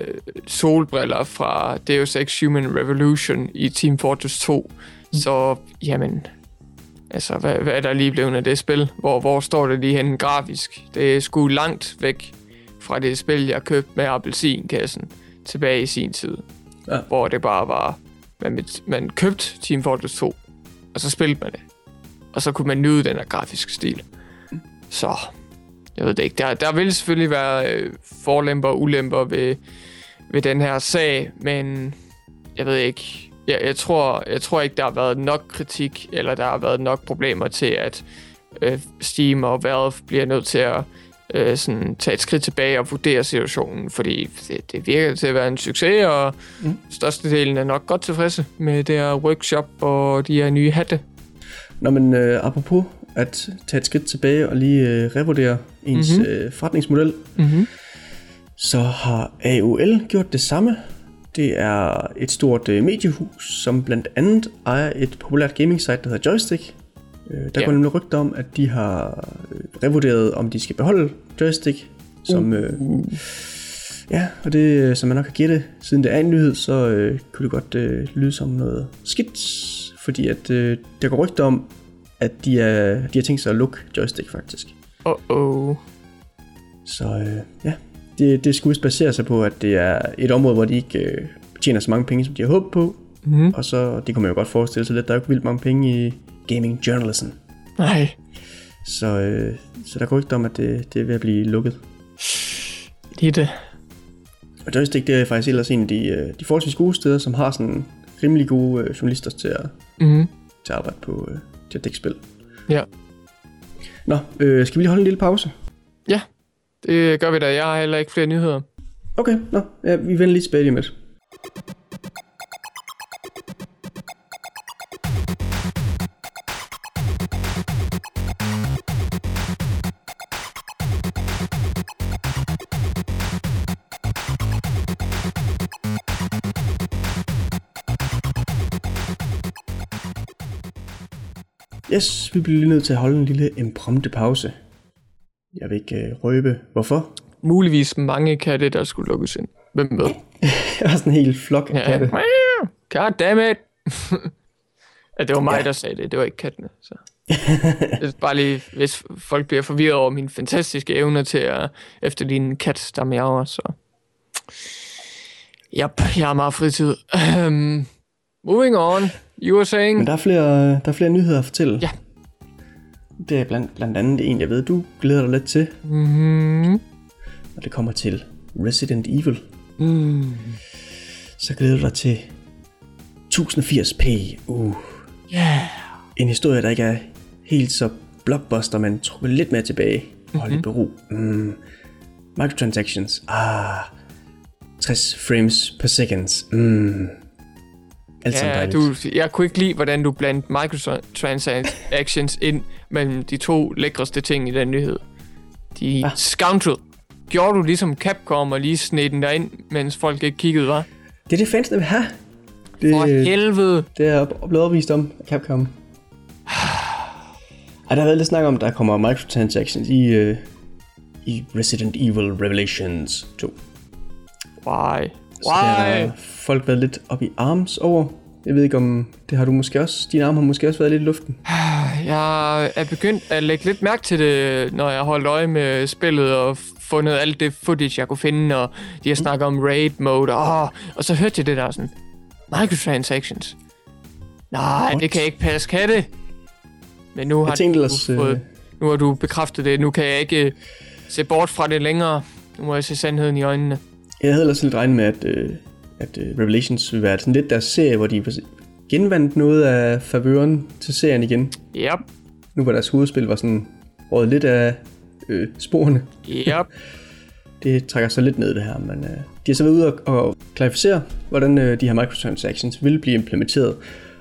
solbriller fra Deus Ex Human Revolution i Team Fortress 2, mm. så, jamen, altså, hvad, hvad er der lige blevet af det spil? Hvor, hvor står det lige henne grafisk? Det er sgu langt væk fra det spil, jeg købte med appelsinkassen tilbage i sin tid. Ja. Hvor det bare var, man, man købte Team Fortress 2, og så spillede man det. og så kunne man nyde den her grafiske stil. Så, jeg ved det ikke. Der, der vil selvfølgelig være øh, forlemper og ulemper ved, ved den her sag, men jeg ved ikke. Jeg, jeg, tror, jeg tror ikke, der har været nok kritik, eller der har været nok problemer til, at øh, Steam og Valve bliver nødt til at øh, sådan, tage et skridt tilbage og vurdere situationen, fordi det, det virker til at være en succes, og mm. størstedelen er nok godt tilfredse med det her workshop og de her nye hatte. Nå, men øh, apropos at tage et skridt tilbage og lige øh, revurdere ens mm-hmm. øh, forretningsmodel, Mm-hmm. så har AOL gjort det samme. Det er et stort øh, mediehus, som blandt andet ejer et populært gaming site, der hedder Joystick. Øh, der Ja. går nemlig rygter om, at de har øh, revurderet, om de skal beholde Joystick. Som, øh, ja, og det, øh, som man nok kan gætte, siden det er en nyhed, så øh, kunne det godt øh, lyde som noget skidt. Fordi at øh, der går rygter om, at de, er, de har tænkt sig at lukke Joystick faktisk. Uh-oh. Så øh, ja, det, det skulle basere sig på, at det er et område, hvor de ikke øh, tjener så mange penge, som de har håbet på. Mm. Og så, det kunne man jo godt forestille sig lidt, der er jo ikke vildt mange penge i gaming journalism. Nej. Så, øh, så der går ikke om, at det, det er ved at blive lukket. Lige det. Og Joystick, det er faktisk ellers en af de, øh, de forholdsvis gode steder, som har sådan rimelig gode øh, journalister til at, Mm. til at arbejde på øh, til at dække spil. Ja. Nå, øh, skal vi lige holde en lille pause? Det gør vi da. Jeg har heller ikke flere nyheder. Okay, nå, ja, vi vender lige tilbage lige med. Yes, vi bliver lige nødt til at holde en lille imprompte pause. Jeg vil ikke øh, røbe, hvorfor. Muligvis mange katte, der skulle lukkes ind. Hvem ved? Jeg har sådan en hel flok af Ja. katte. God damn it. ja, det var mig, Ja. der sagde det. Det var ikke kattene. Så. bare lige, hvis folk bliver forvirret over mine fantastiske evner til at efterligne en kat, der miaver, så... Yep, jeg har meget fritid. Moving on. You were saying... Men der er flere, der er flere nyheder at fortælle. Ja. Det er blandt, blandt andet en, jeg ved, du glæder dig lidt til, Mm-hmm. når det kommer til Resident Evil. Mm. Så glæder du dig til 1080p. Uh, Yeah. en historie, der ikke er helt så blockbuster, men trukker lidt mere tilbage. Hold i bero. Mm. Microtransactions. Ah. 60 frames per second. Mm. Alt Ja, du, jeg kunne ikke lide, hvordan du blandt microtransactions ind mellem de to lækreste ting i den nyhed. De Ah. scoundrel. Gjorde du ligesom Capcom og lige sned den derind, mens folk ikke kiggede, var? Det er det fansene vil have. Det, For helvede. Det er blevet opvist om Capcom. Ej, der har været lidt snak om, der kommer microtransactions i, øh, i Resident Evil Revelations 2. Why? Så har Why? folk været lidt op i arms over. Jeg ved ikke om, det har du måske også, dine arme har måske også været lidt i luften. Jeg er begyndt at lægge lidt mærke til det, når jeg holdt øje med spillet og fundet alt det footage, jeg kunne finde, og de har snakket om raid mode, og, og så hørte jeg det der sådan, microtransactions. Nej, What? det kan ikke passe, kan det? Men nu har, Jeg tænkte du ellers, øh, fået, nu har du bekræftet det, nu kan jeg ikke øh, se bort fra det længere. Nu må jeg se sandheden i øjnene. Jeg havde ellers lidt regnet med, at, øh, at øh, Revelations ville være sådan lidt deres serie, hvor de genvandt noget af favøren til serien igen. Yep, Nu hvor deres hovedspil var sådan rådet lidt af øh, sporene. yep. Det trækker så lidt ned det her, men øh, de har så været ude og, og klarificere, hvordan øh, de her microtransactions vil blive implementeret,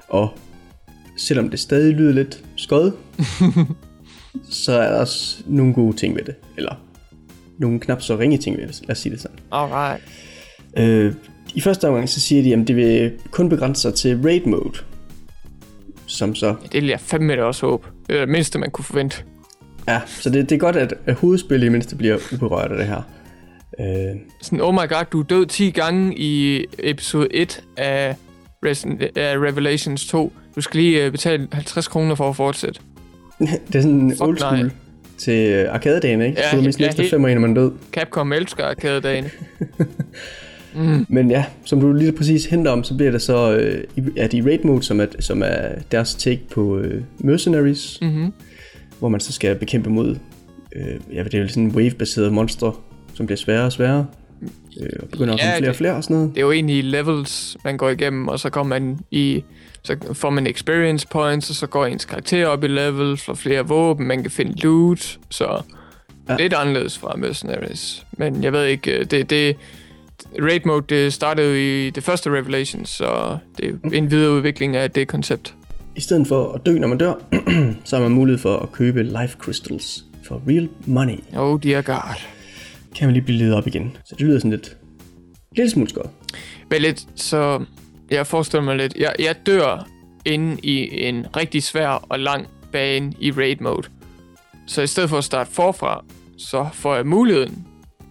og selvom det stadig lyder lidt skød, så er der også nogle gode ting ved det, eller nogle knap så ringe ting lad os sige det sådan. Alright. Øh, I første omgang så siger de, at det vil kun begrænse sig til raid mode, som så, Det vil jeg fandme da også håbe. Det er det mindste, man kunne forvente. ja, så det, det er godt, at, at hovedspillet i mindste bliver uberørt af det her. Øh, Sådan, oh my god, du er død 10 gange i episode 1 af, Resident, af Revelations 2. Du skal lige øh, betale 50 kroner for at fortsætte. det er sådan Fuck old school nej. Til øh, arcade-dagen, ikke? Ja, så du mister ja, ekstra helt- femmer, når man død. Capcom elsker arcade-dagen. Mm. Men ja, som du lige præcis henter om, så bliver det så, øh, at i raid mode, som er, som er deres take på øh, mercenaries, Mm-hmm. hvor man så skal bekæmpe mod, øh, ja, det er jo sådan en wave-baseret monster, som bliver sværere og sværere, øh, og begynder at Ja, komme flere og det- flere og sådan noget. Det er jo egentlig levels, man går igennem, og så kommer man i... Så får man experience points, og så går ens karakter op i levels, får flere våben, man kan finde loot, så Ja. lidt anderledes fra Mercenaries. Men jeg ved ikke, øh, det, det Raid mode, det startede i det første Revelation, så det er en videreudvikling af det koncept. I stedet for at dø, når man dør, så har man mulighed for at købe life crystals for real money. Oh dear god. Kan man lige blive ledet op igen. Så det lyder sådan lidt, lidt smule skørt. Men lidt, så jeg forestiller mig lidt, jeg, jeg dør inde i en rigtig svær og lang bane i raid mode. Så i stedet for at starte forfra, så får jeg muligheden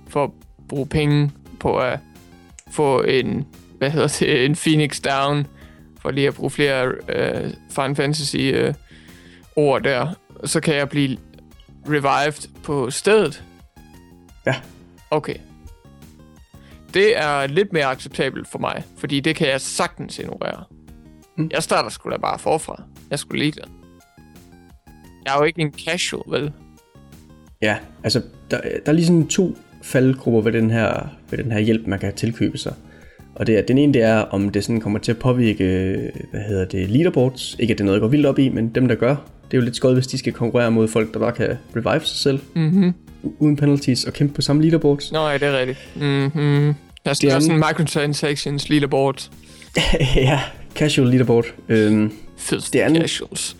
for at bruge penge på at få en, hvad hedder det, en Phoenix Down, for lige at bruge flere øh, Final Fantasy øh, ord der. Så kan jeg blive revived på stedet. Ja. Okay. Det er lidt mere acceptabelt for mig, fordi det kan jeg sagtens ignorere. Mm. Jeg starter sgu da bare forfra. Jeg skulle lide det. Jeg er jo ikke en casual, vel? Ja, altså, der, der er lige sådan to faldgrupper ved den, her, ved den her hjælp, man kan tilkøbe sig. Og det er, den ene, det er, om det sådan kommer til at påvirke, hvad hedder det, leaderboards. Ikke at det er noget, jeg går vildt op i, men dem, der gør, det er jo lidt skødt, hvis de skal konkurrere mod folk, der bare kan revive sig selv, Mhm. Uden penalties, og kæmpe på samme leaderboards. Nå, ja, det er rigtigt. Mhm. Der Det er også en- en microtransactions leaderboard. ja, casual leaderboard. Øhm, Fedst Det er en- casuals.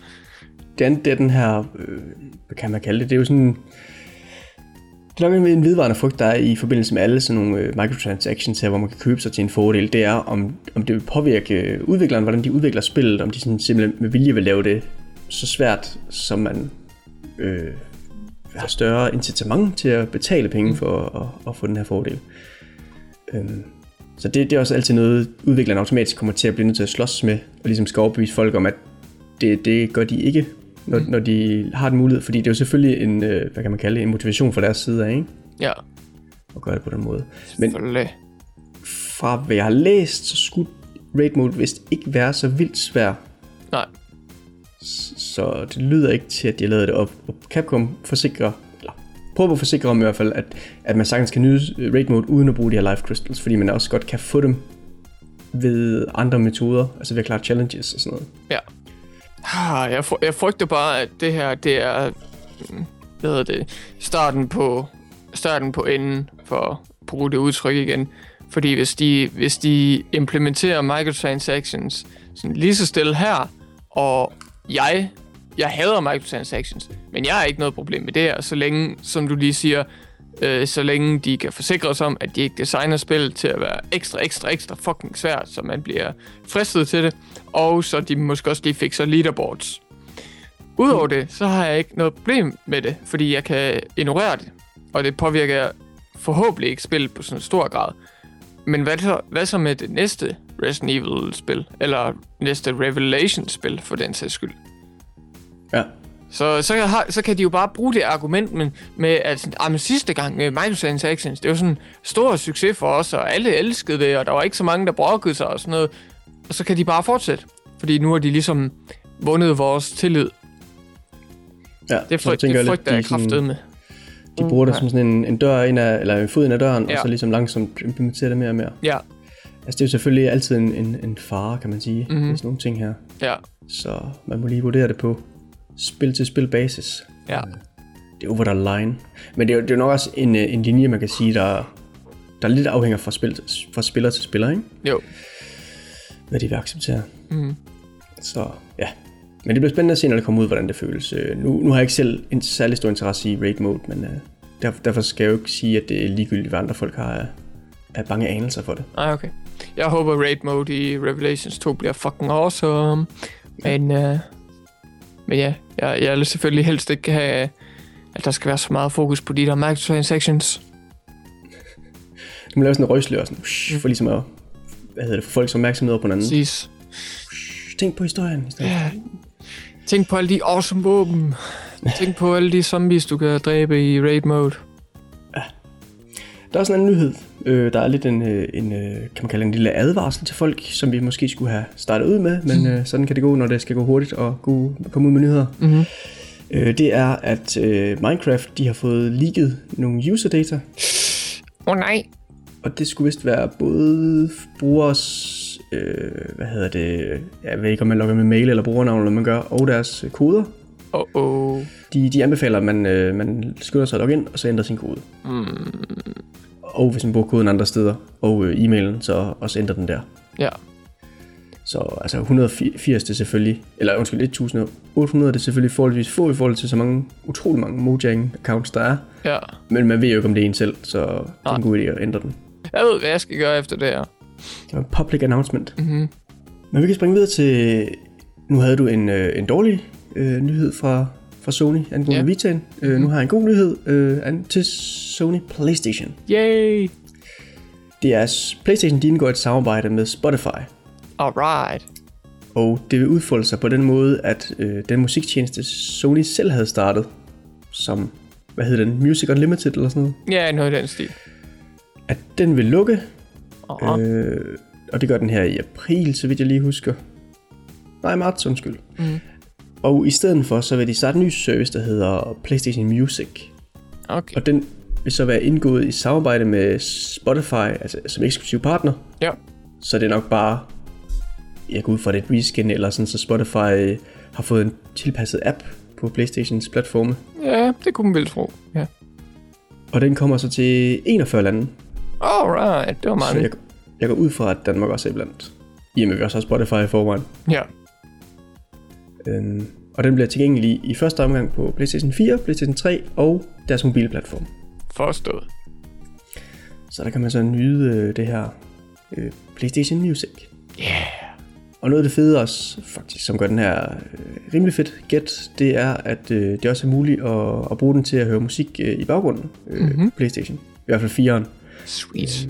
det andet, det er den her, øh, hvad kan man kalde det, det er jo sådan, det er nok en vedvarende frygt, der er i forbindelse med alle sådan nogle øh, microtransactions her, hvor man kan købe sig til en fordel, det er, om, om det vil påvirke udvikleren, hvordan de udvikler spillet, om de sådan simpelthen med vilje vil lave det så svært, som man øh, har større incitament til at betale penge for at, at få den her fordel. Øhm, så det, det er også altid noget, udvikleren automatisk kommer til at blive nødt til at slås med, og ligesom skal overbevise folk om, at det, det gør de ikke, når, når de har den mulighed, fordi det er jo selvfølgelig en, øh, hvad kan man kalde det, en motivation fra deres side af, ikke? Ja, At gøre det på den måde. Men fra hvad jeg har læst, så skulle raid mode vist ikke være så vildt svær, Nej, så det lyder ikke til, at de har lavet det op. Og Capcom forsikrer, eller prøver at forsikre om i hvert fald, at, at man sagtens kan nyde raid mode uden at bruge de her life crystals, fordi man også godt kan få dem ved andre metoder, altså ved at klare challenges og sådan noget. ja. Ah, Jeg, fry- jeg frygter bare, at det her, det er, mm, hvad hedder det, starten på, starten på enden, for at bruge det udtryk igen. Fordi hvis de, hvis de implementerer microtransactions sådan lige så stille her, og jeg, jeg hader microtransactions, men jeg har ikke noget problem med det her, så længe, som du lige siger, øh, så længe de kan forsikre os om, at de ikke designer spillet til at være ekstra, ekstra, ekstra fucking svært, så man bliver fristet til det, og så de måske også lige fikser leaderboards. Udover det, så har jeg ikke noget problem med det, fordi jeg kan ignorere det, og det påvirker forhåbentlig ikke spillet på sådan en stor grad. Men hvad så, hvad så med det næste Resident Evil-spil, eller næste Revelation-spil for den sags skyld? Ja, Så, så, har, så kan de jo bare bruge det argument med, med at sådan, ah, men sidste gang med microtransactions, det var sådan en stor succes for os, og alle elskede det, og der var ikke så mange, der brokkede sig og sådan noget. Og så kan de bare fortsætte, fordi nu har de ligesom vundet vores tillid. ja. Det, så frygt, det lidt, frygter jeg sådan- kraftet med. De bruger det som sådan en, en dør ind af, eller en fod ind af døren, ja. Og så ligesom langsomt implementerer det mere og mere. Ja, Altså det er jo selvfølgelig altid en, en, en fare, kan man sige, mm-hmm. Mhm. med sådan nogle ting her. ja, Så man må lige vurdere det på spil til spil basis. ja. Det er over the line. Men det er, jo- det er nok også en, øh, en linje, man kan sige, der, der lidt afhænger fra, spil, fra spiller til spiller, ikke? Jo. Hvad de vil acceptere. Mhm. Så ja. Men det bliver spændende at se, når det kommer ud, hvordan det føles. Øh, Nu, nu har jeg ikke selv en særlig stor interesse i raid mode, men uh, derfor, derfor skal jeg jo ikke sige, at det er ligegyldigt, hvad andre folk har af bange anelser for det. Nej, okay. Jeg håber raid mode i Revelations 2 bliver fucking awesome. Men, øh, men ja, jeg, jeg vil selvfølgelig helst ikke have, at der skal være så meget fokus på de der microtransactions. Du må lave sådan en røgslør, sådan, ush, for ligesom at hvad hedder det, få folks opmærksomhed op på hinanden. Præcis. Ush, Tænk på historien. Ja. Tænk på alle de awesome våben. Tænk på alle de zombies, du kan dræbe i raid mode. Der er også en nyhed, Øh, der er lidt en, øh, en øh, kan man kalde en lille advarsel til folk, som vi måske skulle have startet ud med, men øh, sådan kan det gå, når det skal gå hurtigt og gå, komme ud med nyheder. Mm-hmm. Øh, det er, at øh, Minecraft de har fået leaget nogle user data, Åh oh, nej. og det skulle vist være både brugers, øh, hvad hedder det, jeg ved ikke om man logger med mail eller brugernavn, eller man gør, og deres øh, koder. Oh, oh. De, de anbefaler, at man, øh, man skynder sig at logge ind, og så ændrer sin kode. Mm. Og hvis man bruger koden andre steder, og øh, e-mailen, så også ændrer den der. Ja. Så altså 180 det er selvfølgelig, eller undskyld, 1800 det er selvfølgelig forholdsvis få i forhold til så mange, utrolig mange Mojang-accounts der er. Ja. Men man ved jo ikke, om det er en selv, så det er en god idé at ændre den. Jeg ved, hvad jeg skal gøre efter det her. Det var en public announcement. Mm-hmm. Men vi kan springe videre til, nu havde du en, øh, en dårlig øh, nyhed fra, fra Sony angående yeah. Vita'en. Øh, nu har jeg en god nyhed øh, til Sony PlayStation. Yay. Det er, PlayStation de indgår et samarbejde med Spotify. Alright. Og det vil udfolde sig på den måde, at øh, den musiktjeneste Sony selv havde startet, som, hvad hedder den, Music Unlimited eller sådan noget, Ja, noget i den stil. at den vil lukke, Uh-huh. øh, og det gør den her i april, så vidt jeg lige husker. Nej, marts, undskyld. Mm. Og i stedet for, så vil de starte en ny service, der hedder PlayStation Music. Okay. Og den vil så være indgået i samarbejde med Spotify, altså som eksklusiv partner. Ja. Så det er nok bare, jeg går ud fra det et reskin, eller sådan, så Spotify har fået en tilpasset app på Playstations platforme. Ja, det kunne man vel tro. Ja. Og den kommer så til 41 lande. Alright, det var Så mange. jeg, jeg går ud fra, at Danmark også er blandt. I og med, vi også har Spotify i forvejen. Ja. Øhm, og den bliver tilgængelig i første omgang på PlayStation 4, PlayStation 3 og deres mobilplatform. Forstået. Så der kan man så nyde øh, det her øh, PlayStation Music. Yeah. Og noget af det fede også, faktisk, som gør den her øh, rimelig fedt gæt, det er, at øh, det også er muligt at, at bruge den til at høre musik øh, i baggrunden øh, Mhm. mm-hmm. PlayStation. I hvert fald 4'eren. Sweet.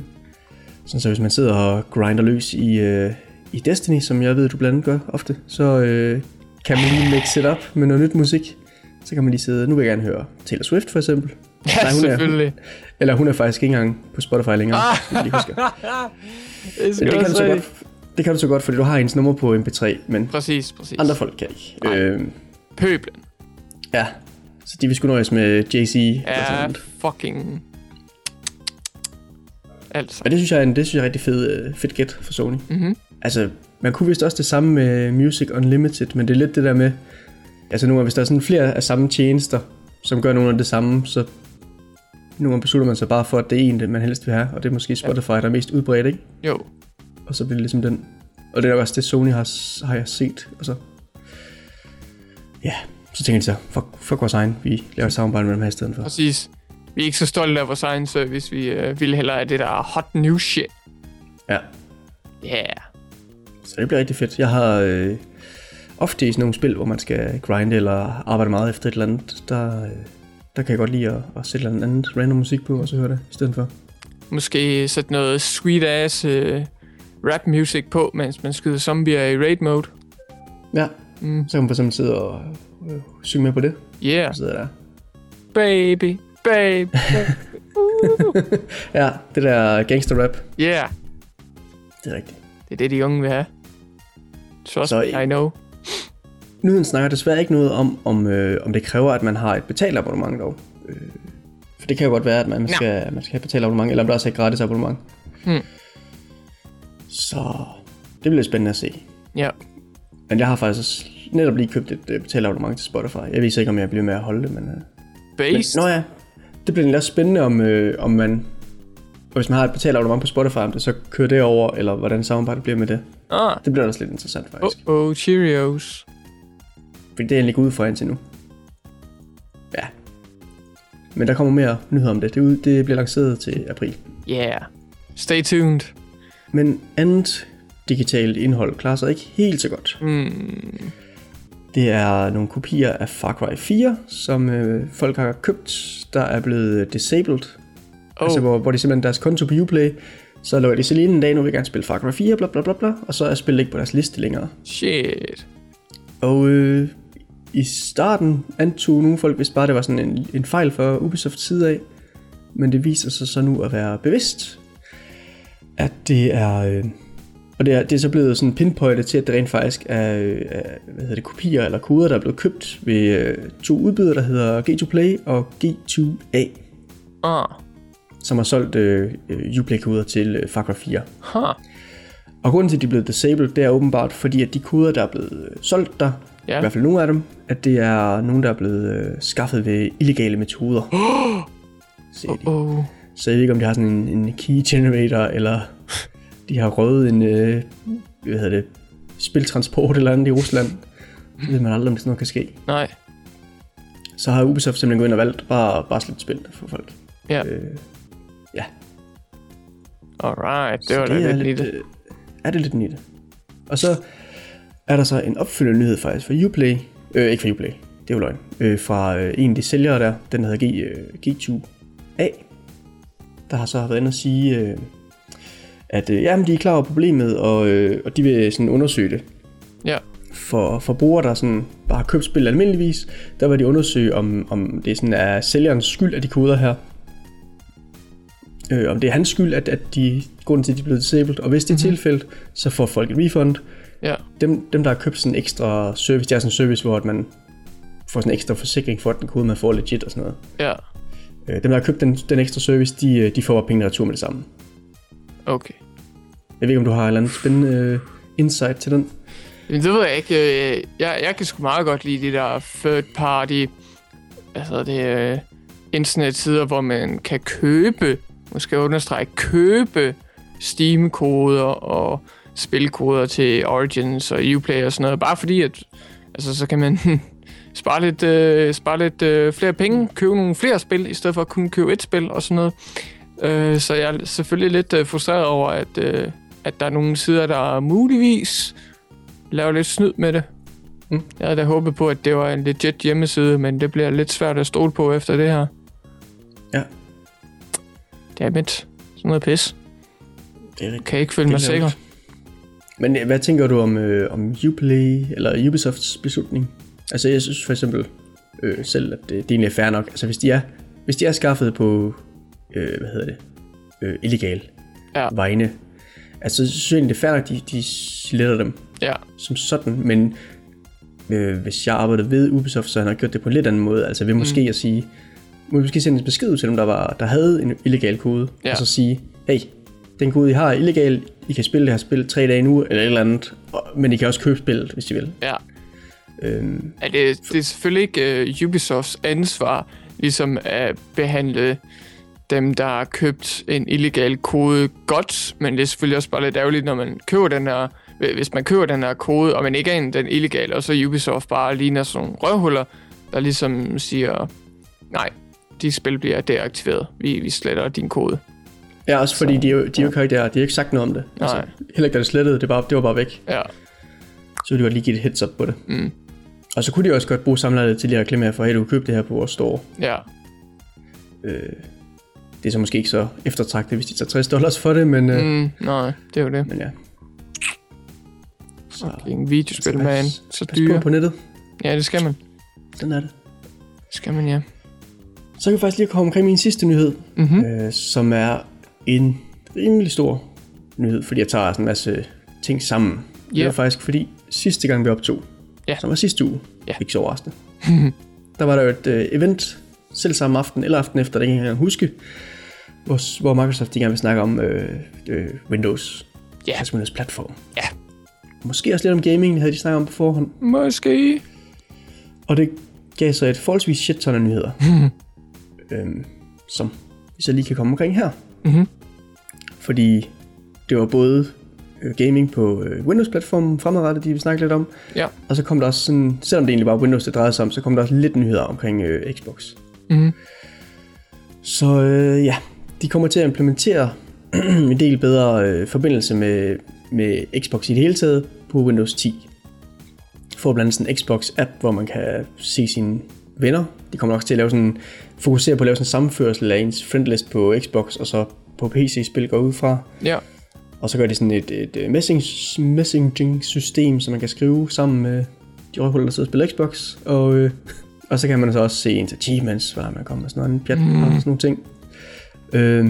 Sådan så hvis man sidder og grinder løs i, øh, i Destiny, som jeg ved, du blandt andet gør ofte, så øh, kan man lige mix it up med noget nyt musik. Så kan man lige sidde, nu vil jeg gerne høre Taylor Swift for eksempel. Ja, Nej, hun er- selvfølgelig. Eller hun er faktisk ikke engang på Spotify længere, Ah. lige husker. Det, Men det kan, du så godt, det kan du så godt, fordi du har hendes nummer på MP3, men Præcis, præcis. andre folk kan ikke. Nej. Øh, Pøblen. ja, så de vil sgu nøjes med Jay-Z. eller Ja, noget. fucking... Altså. Og det synes jeg er en det synes jeg er rigtig fed, øh, fedt gæt for Sony. Mhm. Altså, man kunne vist også det samme med Music Unlimited, men det er lidt det der med, altså nu hvis der er sådan flere af samme tjenester, som gør nogle af det samme, så nogle gange beslutter man sig bare for, at det er en, man helst vil have, og det er måske Spotify, der er mest udbredt, ikke? Jo. Og så bliver det ligesom den. Og det er også det, Sony har, har jeg set, og så... Ja, så tænker de så, fuck, fuck vores egen, vi laver et samarbejde med dem her i stedet for. Præcis. Vi er ikke så stolte af vores egen service. Vi øh, vil hellere have det der hot new shit. Ja, Yeah. Så det bliver rigtig fedt. Jeg har øh, ofte i sådan nogle spil, hvor man skal grinde eller arbejde meget efter et eller andet, der, øh, der kan jeg godt lide at, at sætte et eller andet random musik på, og så høre det i stedet for. Måske sætte noget sweet ass øh, rap music på, mens man skyder zombier i raid mode. Ja, Mm. så kan man for eksempel sidde og øh, synge med på det, Yeah. der. Baby, baby. uh. Ja, det der gangster rap, Yeah. det er rigtigt. Det er det, de unge vil have. Trust Så- me, I know. Nyheden snakker desværre ikke noget om, om, øh, om det kræver, at man har et betalt abonnement dog. Øh, for det kan jo godt være, at man Nå. skal, man skal have betalt abonnement, eller om der også er et gratis abonnement. Hmm. Så det bliver spændende at se. Ja. Men jeg har faktisk netop lige købt et øh, betalt abonnement til Spotify. Jeg ved ikke, om jeg bliver med at holde det, men... Øh, men Based. nå ja, det bliver lidt spændende, om, øh, om man... Hvis man har et betalt abonnement på Spotify, om det så kører det over, eller hvordan samarbejdet bliver med det. Ah. Det bliver også lidt interessant, faktisk. Oh, oh, Cheerios. Fordi det er egentlig ikke ude for indtil nu. Ja. Men der kommer mere nyheder om det. Det, det bliver lanceret til april. Yeah. Stay tuned. Men andet digitalt indhold klarer sig ikke helt så godt. Hmm. Det er nogle kopier af Far Cry 4, som øh, folk har købt, der er blevet disabled. Oh. Oh, Altså hvor, hvor de simpelthen deres konto på Uplay, så lå de så lige en dag, nu vil jeg gerne spille Far Cry 4, bla bla bla bla, og så er spillet ikke på deres liste længere. shit. Og øh, i starten antog nogle folk, hvis bare det var sådan en, en fejl fra Ubisofts side af, men det viser sig så nu at være bevidst. at det er... Øh, og det er, det er så blevet sådan pinpointet til, at det rent faktisk er, øh, er hvad hedder det, kopier eller koder, der er blevet købt ved øh, to udbydere, der hedder G2 Play og G2A, Ah, som har solgt øh, øh, Uplay-koder til øh, Far Cry 4. ha. Og grunden til, at de er blevet disabled, det er åbenbart, fordi at de koder, der er blevet øh, solgt der, ja. I hvert fald nogle af dem, at det er nogen, der er blevet øh, skaffet ved illegale metoder. Siger de. Oh. Så jeg ved ikke, om de har sådan en, en key generator, eller de har røvet en, øh, hvad hedder det, spiltransport eller andet i Rusland. Så ved man aldrig, om det sådan noget kan ske. Nej. Så har Ubisoft simpelthen gået ind og valgt bare, bare slet spil for folk. Ja. Øh. Alright, det Så var da lidt, lidt øh, er det lidt nitte. Og så er der så en opfølgende nyhed faktisk fra Uplay. Øh, ikke fra Uplay, det er jo løgn. Øh, fra øh, en af de sælgere der, den der hedder G, øh, G2A. Der har så været inde og sige, øh, at øh, jamen, de er klar over problemet, og, øh, og de vil sådan undersøge det. Ja. For, for brugere, der sådan bare har købt spil almindeligvis, der vil de undersøge, om, om det sådan er sælgerens skyld, at de koder her. Øh, om det er hans skyld, at, at de, grunden til, at de er blevet disabled. Og hvis det er mm-hmm. tilfældet, så får folk et refund. Ja. Dem, dem, der har købt sådan en ekstra service, det er sådan en service, hvor man får sådan en ekstra forsikring for, at den kode, man får legit og sådan noget. Ja. Øh, dem, der har købt den, den ekstra service, de, øh, de får pengene retur med det samme. Okay. Jeg ved ikke, om du har et eller andet spændende øh, insight til den. Men det ved jeg ikke. øh, Jeg, jeg kan sgu meget godt lide de der third party, altså det øh, internetsider, hvor man kan købe, måske understrege, købe Steam-koder og spilkoder til Origins og Uplay og sådan noget. Bare fordi, at altså, så kan man spare lidt, øh, spare lidt øh, flere penge, købe nogle flere spil, i stedet for at kun købe et spil og sådan noget. Øh, så jeg er selvfølgelig lidt øh, frustreret over, at, øh, at der er nogle sider, der muligvis laver lidt snyd med det. Mm. Jeg havde da håbet på, at det var en legit hjemmeside, men det bliver lidt svært at stole på efter det her. Ja. Dammit. Sådan noget pis. Det er rigtigt. Kan jeg ikke føle mig er sikker. Men øh, hvad tænker du om, øh, om Uplay eller Ubisofts beslutning? Altså jeg synes for eksempel øh, selv, at det, det egentlig er fair nok. Altså hvis de er, hvis de er skaffet på, øh, hvad hedder det, øh, illegal Ja. vegne, altså så synes jeg egentlig, det er fair nok, de, de sletter dem Ja, som sådan, men øh, hvis jeg arbejdede ved Ubisoft, så jeg nok gjort det på en lidt anden måde. Altså ved måske Mm. at sige, måske sende en besked ud til dem, der, var, der havde en illegal kode, Ja. og så sige, hey, den kode I har er illegal, I kan spille det her spil tre dage nu, eller et eller andet, men I kan også købe spillet, hvis I vil. ja. Øhm, Er det, det er selvfølgelig ikke uh, Ubisofts ansvar, ligesom at behandle dem, der har købt en illegal kode godt, men det er selvfølgelig også bare lidt ærgerligt, når man køber den her, hvis man køber den her kode, og man ikke er en den illegale, og så Ubisoft bare ligner sådan nogle røvhuller, der ligesom siger, nej, de spil bliver deaktiveret, vi, vi sletter din kode. ja, også fordi Så- de, er jo, de er jo ikke, de har ikke sagt noget om det. Altså, Nej. heller ikke da det slettede, det, bare, det var bare væk. Ja, Så ville de godt lige give et heads up på det. mm, Og så kunne de også godt bruge samlejet til lige at reklamere for, hey, du købe det her på vores store. ja, Øh, det er så måske ikke så eftertragtet, hvis de tager 60 dollars for det, men, øh, mm, nej, det er jo det. men ja. Så Fucking videospil, pas- man. Så pas på dyre. på nettet. Ja, det skal man. Sådan er det. Skal man, ja. Så kan vi faktisk lige komme omkring min sidste nyhed, Mhm. øh, som er en rimelig stor nyhed, fordi jeg tager sådan en masse ting sammen. Det Ja. var faktisk fordi sidste gang vi optog, Ja. som var sidste uge, Ja. ikke så overraskende, der var der jo et øh, event selv samme aften eller aften efter, det kan jeg ikke engang huske, hvor, hvor Microsoft de gerne vil snakke om øh, øh, Windows, Ja. altså Windows platform. Ja. Måske også lidt om gaming, det havde de snakket om på forhånd. Måske. Og det gav så et forholdsvis shit ton af nyheder, øhm, som vi så lige kan komme omkring her. Mhm. Fordi det var både øh, gaming på øh, Windows-platformen fremadrettet, de vil snakke lidt om. Ja. Og så kom der også sådan, selvom det egentlig bare Windows, det drejede sig om, så kom der også lidt nyheder omkring øh, Xbox. Mhm. Så øh, ja, de kommer til at implementere en del bedre øh, forbindelse med, med Xbox i det hele taget på Windows 10. Får blandt andet sådan en Xbox-app, hvor man kan se sine venner. De kommer også til at lave sådan, fokusere på at lave sådan en sammenførsel af ens friendlist på Xbox, og så på PC-spil går ud fra. Ja. Og så gør de sådan et, et, messing, messaging-system, så man kan skrive sammen med de røvhuller, der sidder og spiller Xbox. Og, øh, og så kan man så også se ens achievements, hvor man kommer med sådan noget, en pjat mm. og sådan nogle ting. Øh,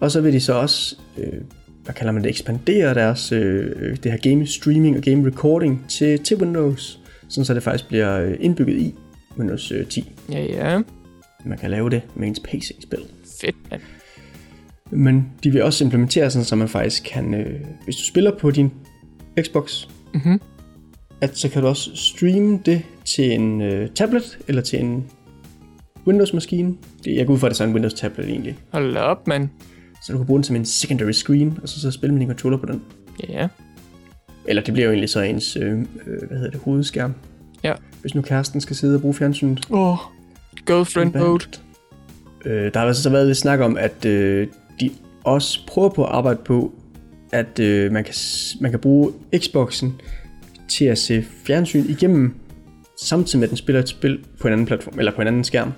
og så vil de så også øh, hvad kalder man det, ekspandere deres, øh, det her game streaming og game recording til, til Windows, sådan så det faktisk bliver øh, indbygget i Windows øh, 10. Ja, ja. Man kan lave det med ens PC-spil. Fedt, mand. Men de vil også implementere sådan, så man faktisk kan, øh, hvis du spiller på din Xbox, Mhm. at så kan du også streame det til en øh, tablet eller til en Windows-maskine. Det, jeg går ud fra, at det er sådan en Windows-tablet egentlig. Hold op, mand. Så du kan bruge den som en secondary screen, og så, så spille med din controller på den. Ja. Eller det bliver jo egentlig så ens, øh, øh, hvad hedder det, hovedskærm. Ja. Hvis nu kæresten skal sidde og bruge fjernsynet. Åh, oh, girlfriend mode. Øh, der har altså så været lidt snak om, at øh, de også prøver på at arbejde på, at øh, man, kan, man kan bruge Xboxen til at se fjernsyn igennem, samtidig med at den spiller et spil på en anden platform, eller på en anden skærm.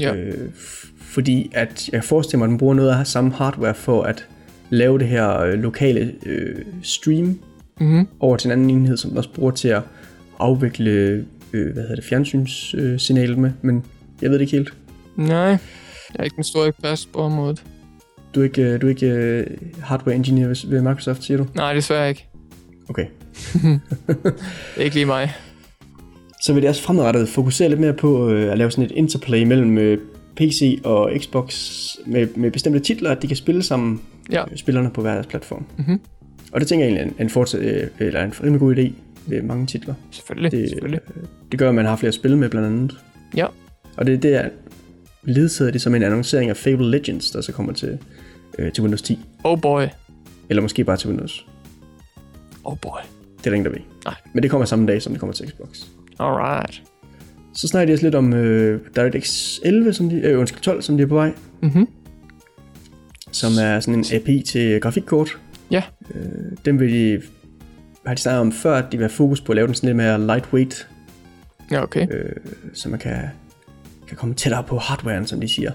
Ja. Øh, fordi at jeg forestiller mig, at den bruger noget af samme hardware for at lave det her øh, lokale øh, stream Mhm. over til en anden enhed, som den også bruger til at afvikle øh, hvad hedder det, fjernsynssignalet med, men jeg ved det ikke helt. Nej. Jeg er ikke den store ekspert på området. Du er ikke, øh, du er ikke øh, hardware engineer ved, ved Microsoft, siger du? Nej, desværre ikke. Okay. Det er ikke lige mig. Så vil det også fremadrettet fokusere lidt mere på øh, at lave sådan et interplay mellem øh, PC og Xbox med, med bestemte titler, at de kan spille sammen, Ja. øh, spillerne på hver deres platform. Mhm. Og det tænker jeg egentlig er en, en, fortsat, øh, eller en rimelig god idé ved mange titler. Selvfølgelig. Det, Selvfølgelig. øh, det gør, at man har flere at spille med blandt andet. Ja. Og det, det er ledsaget det som en annoncering af Fable Legends, der så kommer til, øh, til Windows 10. Oh boy. Eller måske bare til Windows. Oh boy. Det er der ingen, der ved. Nej. Men det kommer samme dag, som det kommer til Xbox. Alright. Så snakker de også lidt om øh, DirectX 11, som de, øh, undskyld, 12, som de er på vej. Mhm. Som er sådan en API til grafikkort. Ja. Øh, dem vil de, har de snakket om før, at de vil have fokus på at lave den sådan lidt mere lightweight, Ja, okay. øh, så man kan, kan komme tættere på hardwaren, som de siger.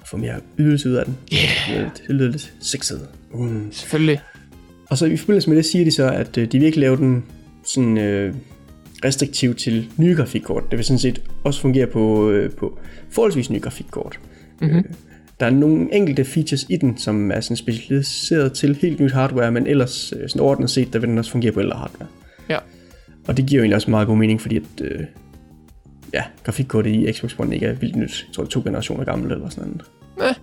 Og få mere ydelse ud af den. Yeah. Det, lyder lidt sexet. Mm. Selvfølgelig. Og så i forbindelse med det siger de så, at øh, de vil ikke lave den sådan øh, restriktiv til nye grafikkort. Det vil sådan set også fungere på, øh, på forholdsvis nye grafikkort. Mhm. Øh, der er nogle enkelte features i den, som er sådan specialiseret til helt nyt hardware, men ellers øh, sådan ordnet set, der vil den også fungere på ældre hardware. Ja. Og det giver jo egentlig også meget god mening, fordi at, øh, ja, grafikkortet i Xbox One ikke er vildt nyt. Jeg tror, det er to generationer gammelt eller sådan noget. Ja.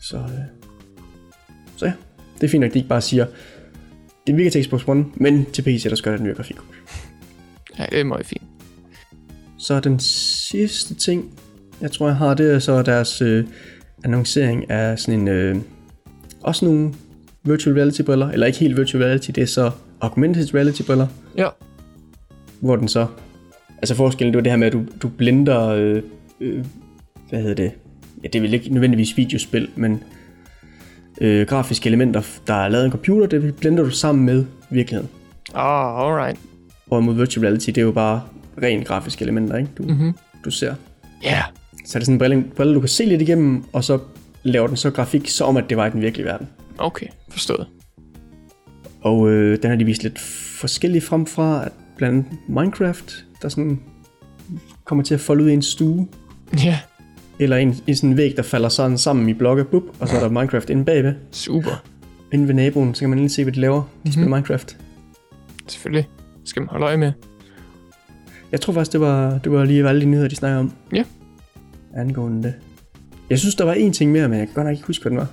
Så, øh, så ja, det er fint nok, at de ikke bare siger, det virker til Xbox One, men til PC, der skal der et nyt grafikkort. Ja, det er meget fint. Så den sidste ting, jeg tror, jeg har, det er så deres øh, annoncering af sådan en, øh, også nogle virtual reality briller, eller ikke helt virtual reality, det er så augmented reality briller, Ja. hvor den så, altså forskellen, det var det her med, at du, du blender, øh, øh, hvad hedder det, ja, det er vel ikke nødvendigvis videospil, men øh, grafiske elementer, der er lavet af en computer, det blender du sammen med virkeligheden. Ah, alright. Hvorimod virtual reality, det er jo bare rent grafiske elementer, ikke? Du, Mhm. du ser. Ja. Yeah. Så er det sådan en brille, brille, du kan se lidt igennem, og så laver den så grafik, så om at det var i den virkelige verden. Okay, forstået. Og øh, den har de vist lidt forskelligt frem fra, at blandt andet Minecraft, der sådan kommer til at folde ud i en stue, Ja, eller en, en sådan væg, der falder sådan sammen i blokke, bup, og så er der Minecraft inde bagved. super. Inde ved naboen, så kan man lige se, hvad de laver. De Mhm. spiller Minecraft. Selvfølgelig. Skal man holde øje med. Jeg tror faktisk, det var, det var lige alle de nyheder, de snakker om. Ja. Angående det. Jeg synes, der var en ting mere, men jeg kan godt nok ikke huske, hvad den var.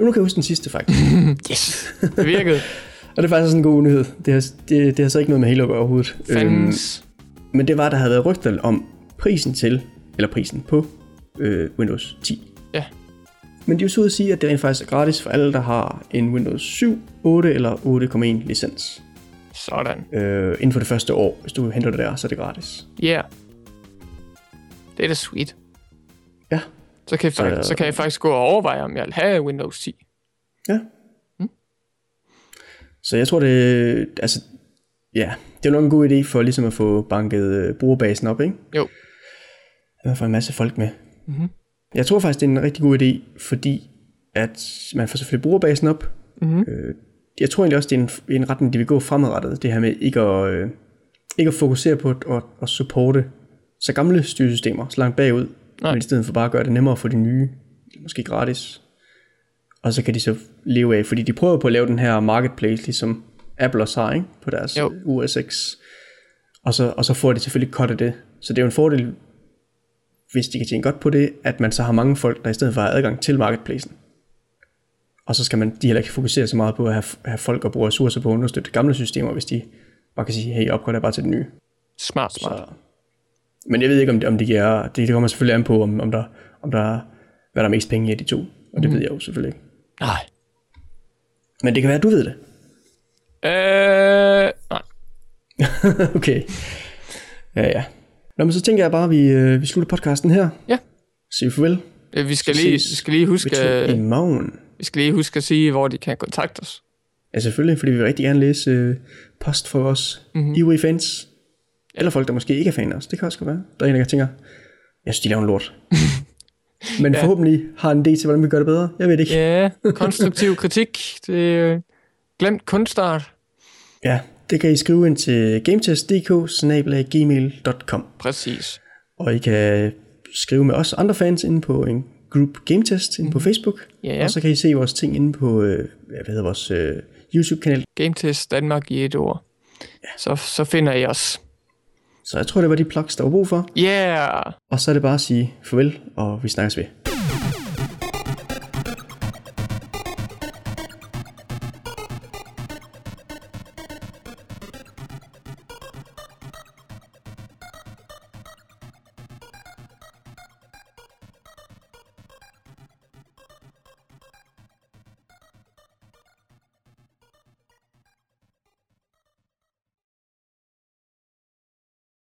Jo, nu kan jeg huske den sidste, faktisk. Yes, det virkede. Og det er faktisk sådan en god nyhed. Det har, det, det har så ikke noget med Halo overhovedet. Fandens. men det var, der havde været rygter om prisen til, eller prisen på øh, Windows 10. Ja. Men de er så ude at sige, at det rent faktisk er gratis for alle, der har en Windows 7, 8 eller 8,1 licens. Sådan. Øh, inden for det første år. Hvis du henter det der, så er det gratis. Yeah. Det er da sweet. Ja. Så kan, jeg, faktisk, så kan jeg faktisk gå og overveje, om jeg vil have Windows 10. Ja. Så jeg tror, det altså, ja, det er nok en god idé for ligesom at få banket øh, brugerbasen op, ikke? Jo. at få en masse folk med. Mhm. Jeg tror faktisk, det er en rigtig god idé, fordi at man får selvfølgelig brugerbasen op. Mhm. Øh, jeg tror egentlig også, det er en, en retning, de vil gå fremadrettet, det her med ikke at, øh, ikke at fokusere på at, at, at supporte så gamle styresystemer så langt bagud, Nej. men i stedet for bare at gøre det nemmere for de nye, måske gratis. og så kan de så leve af, fordi de prøver på at lave den her marketplace, ligesom Apple også har, ikke? på deres Jo. USX. Og så, og så får de selvfølgelig cut af det. Så det er jo en fordel, hvis de kan tjene godt på det, at man så har mange folk, der i stedet for har adgang til marketplacen. Og så skal man de heller ikke fokusere så meget på at have, have folk og bruge ressourcer på at understøtte gamle systemer, hvis de bare kan sige, hey, opgrader bare til det nye. Smart, smart. Så. Men jeg ved ikke, om det, om det giver... Det, det kommer selvfølgelig an på, om, om, der, om der, hvad der er mest penge i af de to. Og det mm. ved jeg jo selvfølgelig ikke. Nej. Men det kan være, at du ved det. Øh, nej. okay. Ja, ja. Nå, men så tænker jeg bare, at vi, øh, vi slutter podcasten her. Ja. Sig farvel. Øh, Vi skal Så lige, vi skal lige huske, Vi to i øh, morgen. vi skal lige huske at sige, hvor de kan kontakte os. Ja, selvfølgelig, fordi vi vil rigtig gerne læse øh, post for os mm-hmm. ivrige fans. Eller folk, der måske ikke er fan af os. Det kan også godt være. Der er en, der tænker, jeg synes, de laver en lort. Men ja. forhåbentlig har en idé til, hvordan vi gør det bedre. Jeg ved det ikke. Ja, konstruktiv kritik. Det er glemt kunstart. Ja, det kan I skrive ind til gametest.dk gmail.com Præcis. Og I kan skrive med os andre fans inde på en group Gametest inde på Facebook. Ja, ja. Og så kan I se vores ting inde på øh, hvad hedder vores øh, YouTube-kanal. Game Test Danmark i et ord. Så, så finder I os. Så jeg tror, det var de plugs, der var brug for. Yeah! Og så er det bare at sige farvel, og vi snakkes ved.